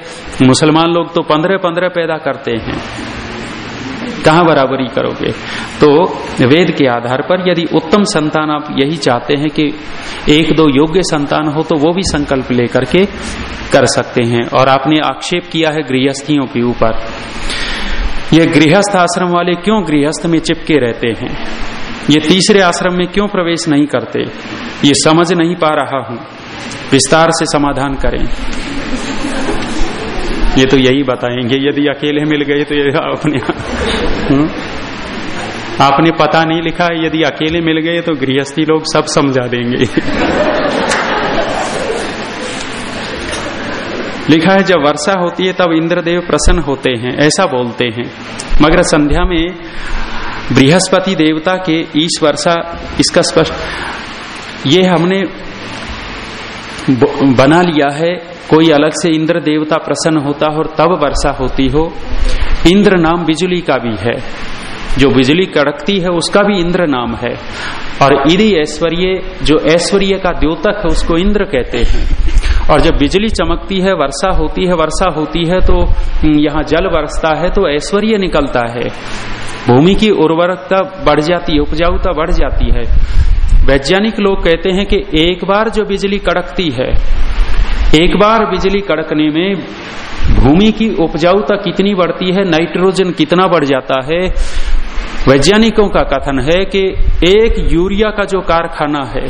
मुसलमान लोग तो पंद्रह पंद्रह पैदा करते हैं। कहा बराबरी करोगे? तो वेद के आधार पर यदि उत्तम संतान आप यही चाहते हैं कि एक दो योग्य संतान हो तो वो भी संकल्प लेकर के कर सकते हैं। और आपने आक्षेप किया है गृहस्थियों के ऊपर। ये गृहस्थ आश्रम वाले क्यों गृहस्थ में चिपके रहते हैं? ये तीसरे आश्रम में क्यों प्रवेश नहीं करते? ये समझ नहीं पा रहा हूँ। विस्तार से समाधान करें। ये तो यही बताएँगे, यदि अकेले मिल गए तो ये अपने हम्म? आपने पता नहीं लिखा यदि अकेले मिल गए तो गृहस्थी लोग सब समझा देंगे। लिखा है, जब वर्षा होती है, तब इंद्रदेव प्रसन्न होते हैं, ऐसा बोलते हैं। मगर संध्या में बृहस्पति देवता के ईश वर्षा, इसका स्पष्ट, ये हमने बना लिया है, कोई अलग से इंद्र देवता प्रसन्न होता हो और तब वर्षा होती हो। इंद्र नाम बिजली का भी है। जो बिजली कड़कती है, उसका भी इंद्र नाम है। और इधि ऐश्वर्य, जो ऐश्वर्य का द्योतक है, उसको इंद्र कहते हैं। और जब बिजली चमकती है, वर्षा होती है, वर्षा होती है तो यहाँ जल बरसता है तो ऐश्वर्य निकलता है। भूमि की उर्वरकता बढ़ जाती है, उपजाऊता बढ़ जाती है। वैज्ञानिक लोग कहते हैं कि एक बार जो बिजली कड़कती है, एक बार बिजली कड़कने में भूमि की उपजाऊता कितनी बढ़ती है, नाइट्रोजन कितना बढ़ जाता है। वैज्ञानिकों का कथन है कि एक यूरिया का जो कारखाना है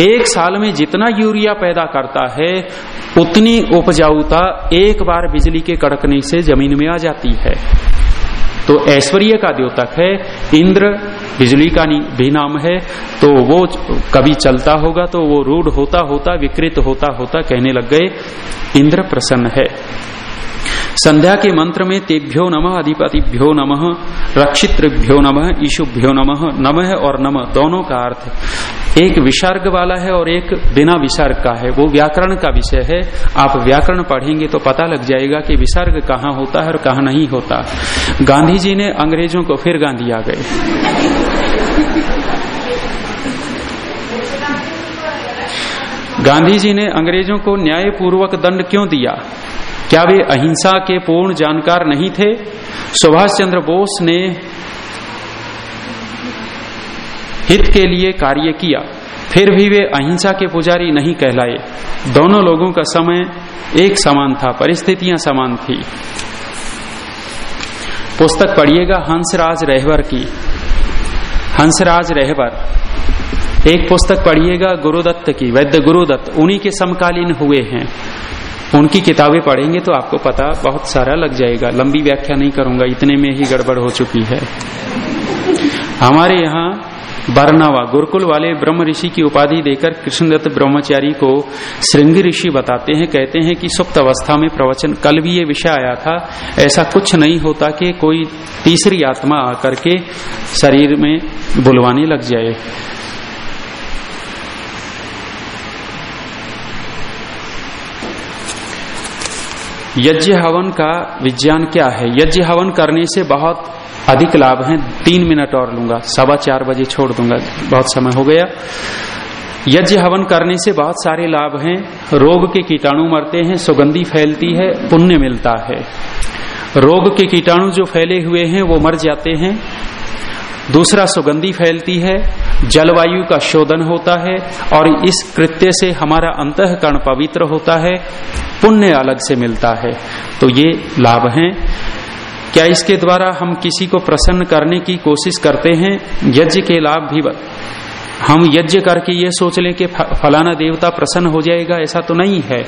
एक साल में जितना यूरिया पैदा करता है, उतनी उपजाऊता एक बार बिजली के कड़कने से ज़मीन में आ जाती है। तो ऐश्वर्य का द्योतक है, इंद्र बिजली का भी नाम है तो वो कभी चलता होगा तो वो रूढ़ होता होता, विकृत होता होता कहने लग गए, इंद्र प्रसन्न है। संध्या के मंत्र में तेभ्यो नमः, अधिपतिभ्यो नमः रक्षित्रभ्यो नमः, ईशुभ्यो नमः नमः और नमः, दोनों का अर्थ एक विसर्ग वाला है और एक बिना विसर्ग का है। वो व्याकरण का विषय है। आप व्याकरण पढ़ेंगे तो पता लग जाएगा कि विसर्ग कहाँ होता है और कहाँ नहीं होता। गांधी जी ने अंग्रेज़ों को फिर गांधी आ गए। गांधी जी ने अंग्रेज़ों को न्यायपूर्वक दंड क्यों दिया? क्या वे अहिंसा के पूर्ण जानकार नहीं थे? सुभाष चंद्र बोस ने हित के लिए कार्य किया, फिर भी वे अहिंसा के पुजारी नहीं कहलाए। दोनों लोगों का समय एक समान था, परिस्थितियाँ समान थी। पुस्तक पढ़िएगा, हंसराज रहवर की। हंसराज रहवर एक पुस्तक पढ़िएगा, गुरुदत्त की, वैद्य गुरुदत्त, उन्हीं के समकालीन हुए हैं। उनकी किताबें पढ़ेंगे तो आपको पता बहुत सारा लग जाएगा। लंबी व्याख्या नहीं करूँगा, इतने में ही गड़बड़ हो चुकी है। हमारे यहाँ बरनावा, गुरुकुल वाले ब्रह्म ऋषि की उपाधि देकर कृष्णदत्त ब्रह्मचारी को श्रृंगी ऋषि बताते हैं, कहते हैं कि सुप्त अवस्था में प्रवचन, कल भी ये विषय आया था, ऐसा कुछ नहीं होता कि कोई तीसरी आत्मा आकर के शरीर में बुलवाने लग जाए। यज्ञ हवन का विज्ञान क्या है? यज्ञ हवन करने से बहुत अधिक लाभ है, तीन मिनट और लूँगा। सवा चार बजे छोड़ दूँगा। बहुत समय हो गया। यज्ञ हवन करने से बहुत सारे लाभ हैं। रोग के कीटाणु मरते हैं, सुगंधी फैलती है, पुण्य मिलता है। रोग के कीटाणु जो फैले हुए हैं, वो मर जाते हैं। दूसरा, सुगंधी फैलती है, जलवायु का शोधन होता है और इस कृत्य से हमारा अंतकरण पवित्र होता है, पुण्य अलग से मिलता है। तो ये लाभ हैं। क्या इसके द्वारा हम किसी को प्रसन्न करने की कोशिश करते हैं? यज्ञ के लाभ भी हम यज्ञ करके ये सोच लें कि फलाना देवता प्रसन्न हो जाएगा, ऐसा तो नहीं है।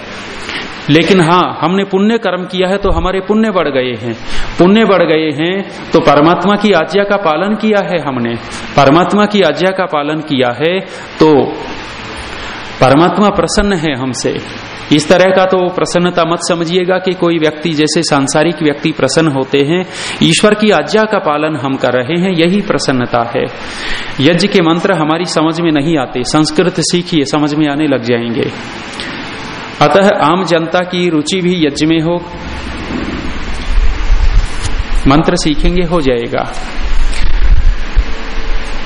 लेकिन हाँ हमने पुण्य कर्म किया है तो हमारे पुण्य बढ़ गए हैं। पुण्य बढ़ गए हैं तो परमात्मा की आज्ञा का पालन किया है हमने। परमात्मा की आज्ञा का पालन किया है तो परमात्मा प्रसन्न है हमसे। इस तरह का तो प्रसन्नता मत समझिएगा कि कोई व्यक्ति जैसे सांसारिक व्यक्ति प्रसन्न होते हैं, ईश्वर की आज्ञा का पालन हम कर रहे हैं, यही प्रसन्नता है। यज्ञ के मंत्र हमारी समझ में नहीं आते, संस्कृत सीखिए, समझ में आने लग जाएँगे। अतः आम जनता की रुचि भी यज्ञ में हो, मंत्र सीखेंगे, हो जाएगा।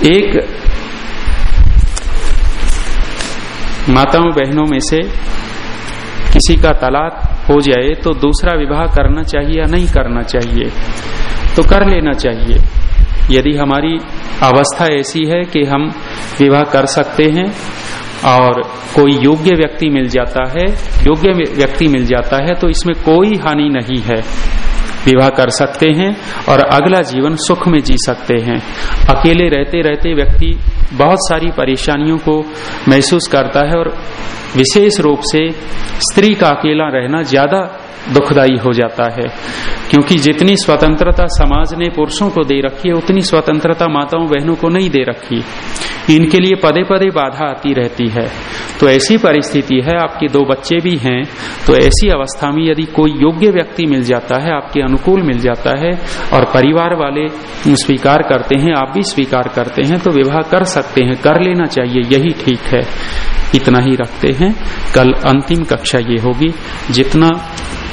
एक माताओं बहनों में से किसी का तलाक हो जाए तो दूसरा विवाह करना चाहिए या नहीं करना चाहिए? तो कर लेना चाहिए। यदि हमारी अवस्था ऐसी है कि हम विवाह कर सकते हैं और कोई योग्य व्यक्ति मिल जाता है, योग्य व्यक्ति मिल जाता है तो इसमें कोई हानि नहीं है। विवाह कर सकते हैं और अगला जीवन सुख में जी सकते हैं। अकेले रहते रहते व्यक्ति बहुत सारी परेशानियों को महसूस करता है और विशेष रूप से स्त्री का अकेला रहना ज़्यादा दुखदायी हो जाता है। क्योंकि जितनी स्वतंत्रता समाज ने पुरुषों को दे रखी है, उतनी स्वतंत्रता माताओं, बहनों को नहीं दे रखी। इनके लिए पदे पदे बाधा आती रहती है। तो ऐसी परिस्थिति है, आपके दो बच्चे भी हैं तो ऐसी अवस्था में यदि कोई योग्य व्यक्ति मिल जाता है, आपके अनुकूल मिल जाता है, और परिवार वाले स्वीकार करते हैं, आप भी स्वीकार करते हैं तो विवाह कर सकते हैं, कर लेना चाहिए, यही ठीक है। इतना ही रखते हैं। कल अंतिम कक्षा ये होगी। जितना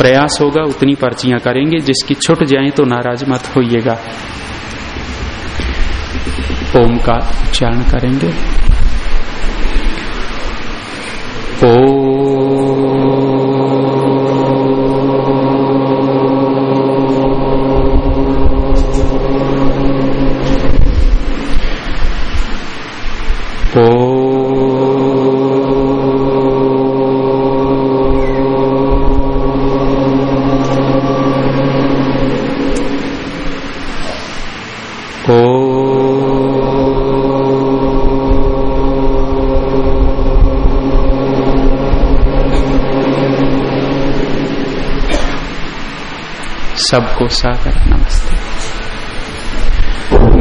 प्रयास होगा, उतनी पर्चियाँ करेंगे। जिसकी छुट जाए तो नाराज़ मत होइएगा। ओम का उच्चारण करेंगे। ओ सबको सागर नमस्ते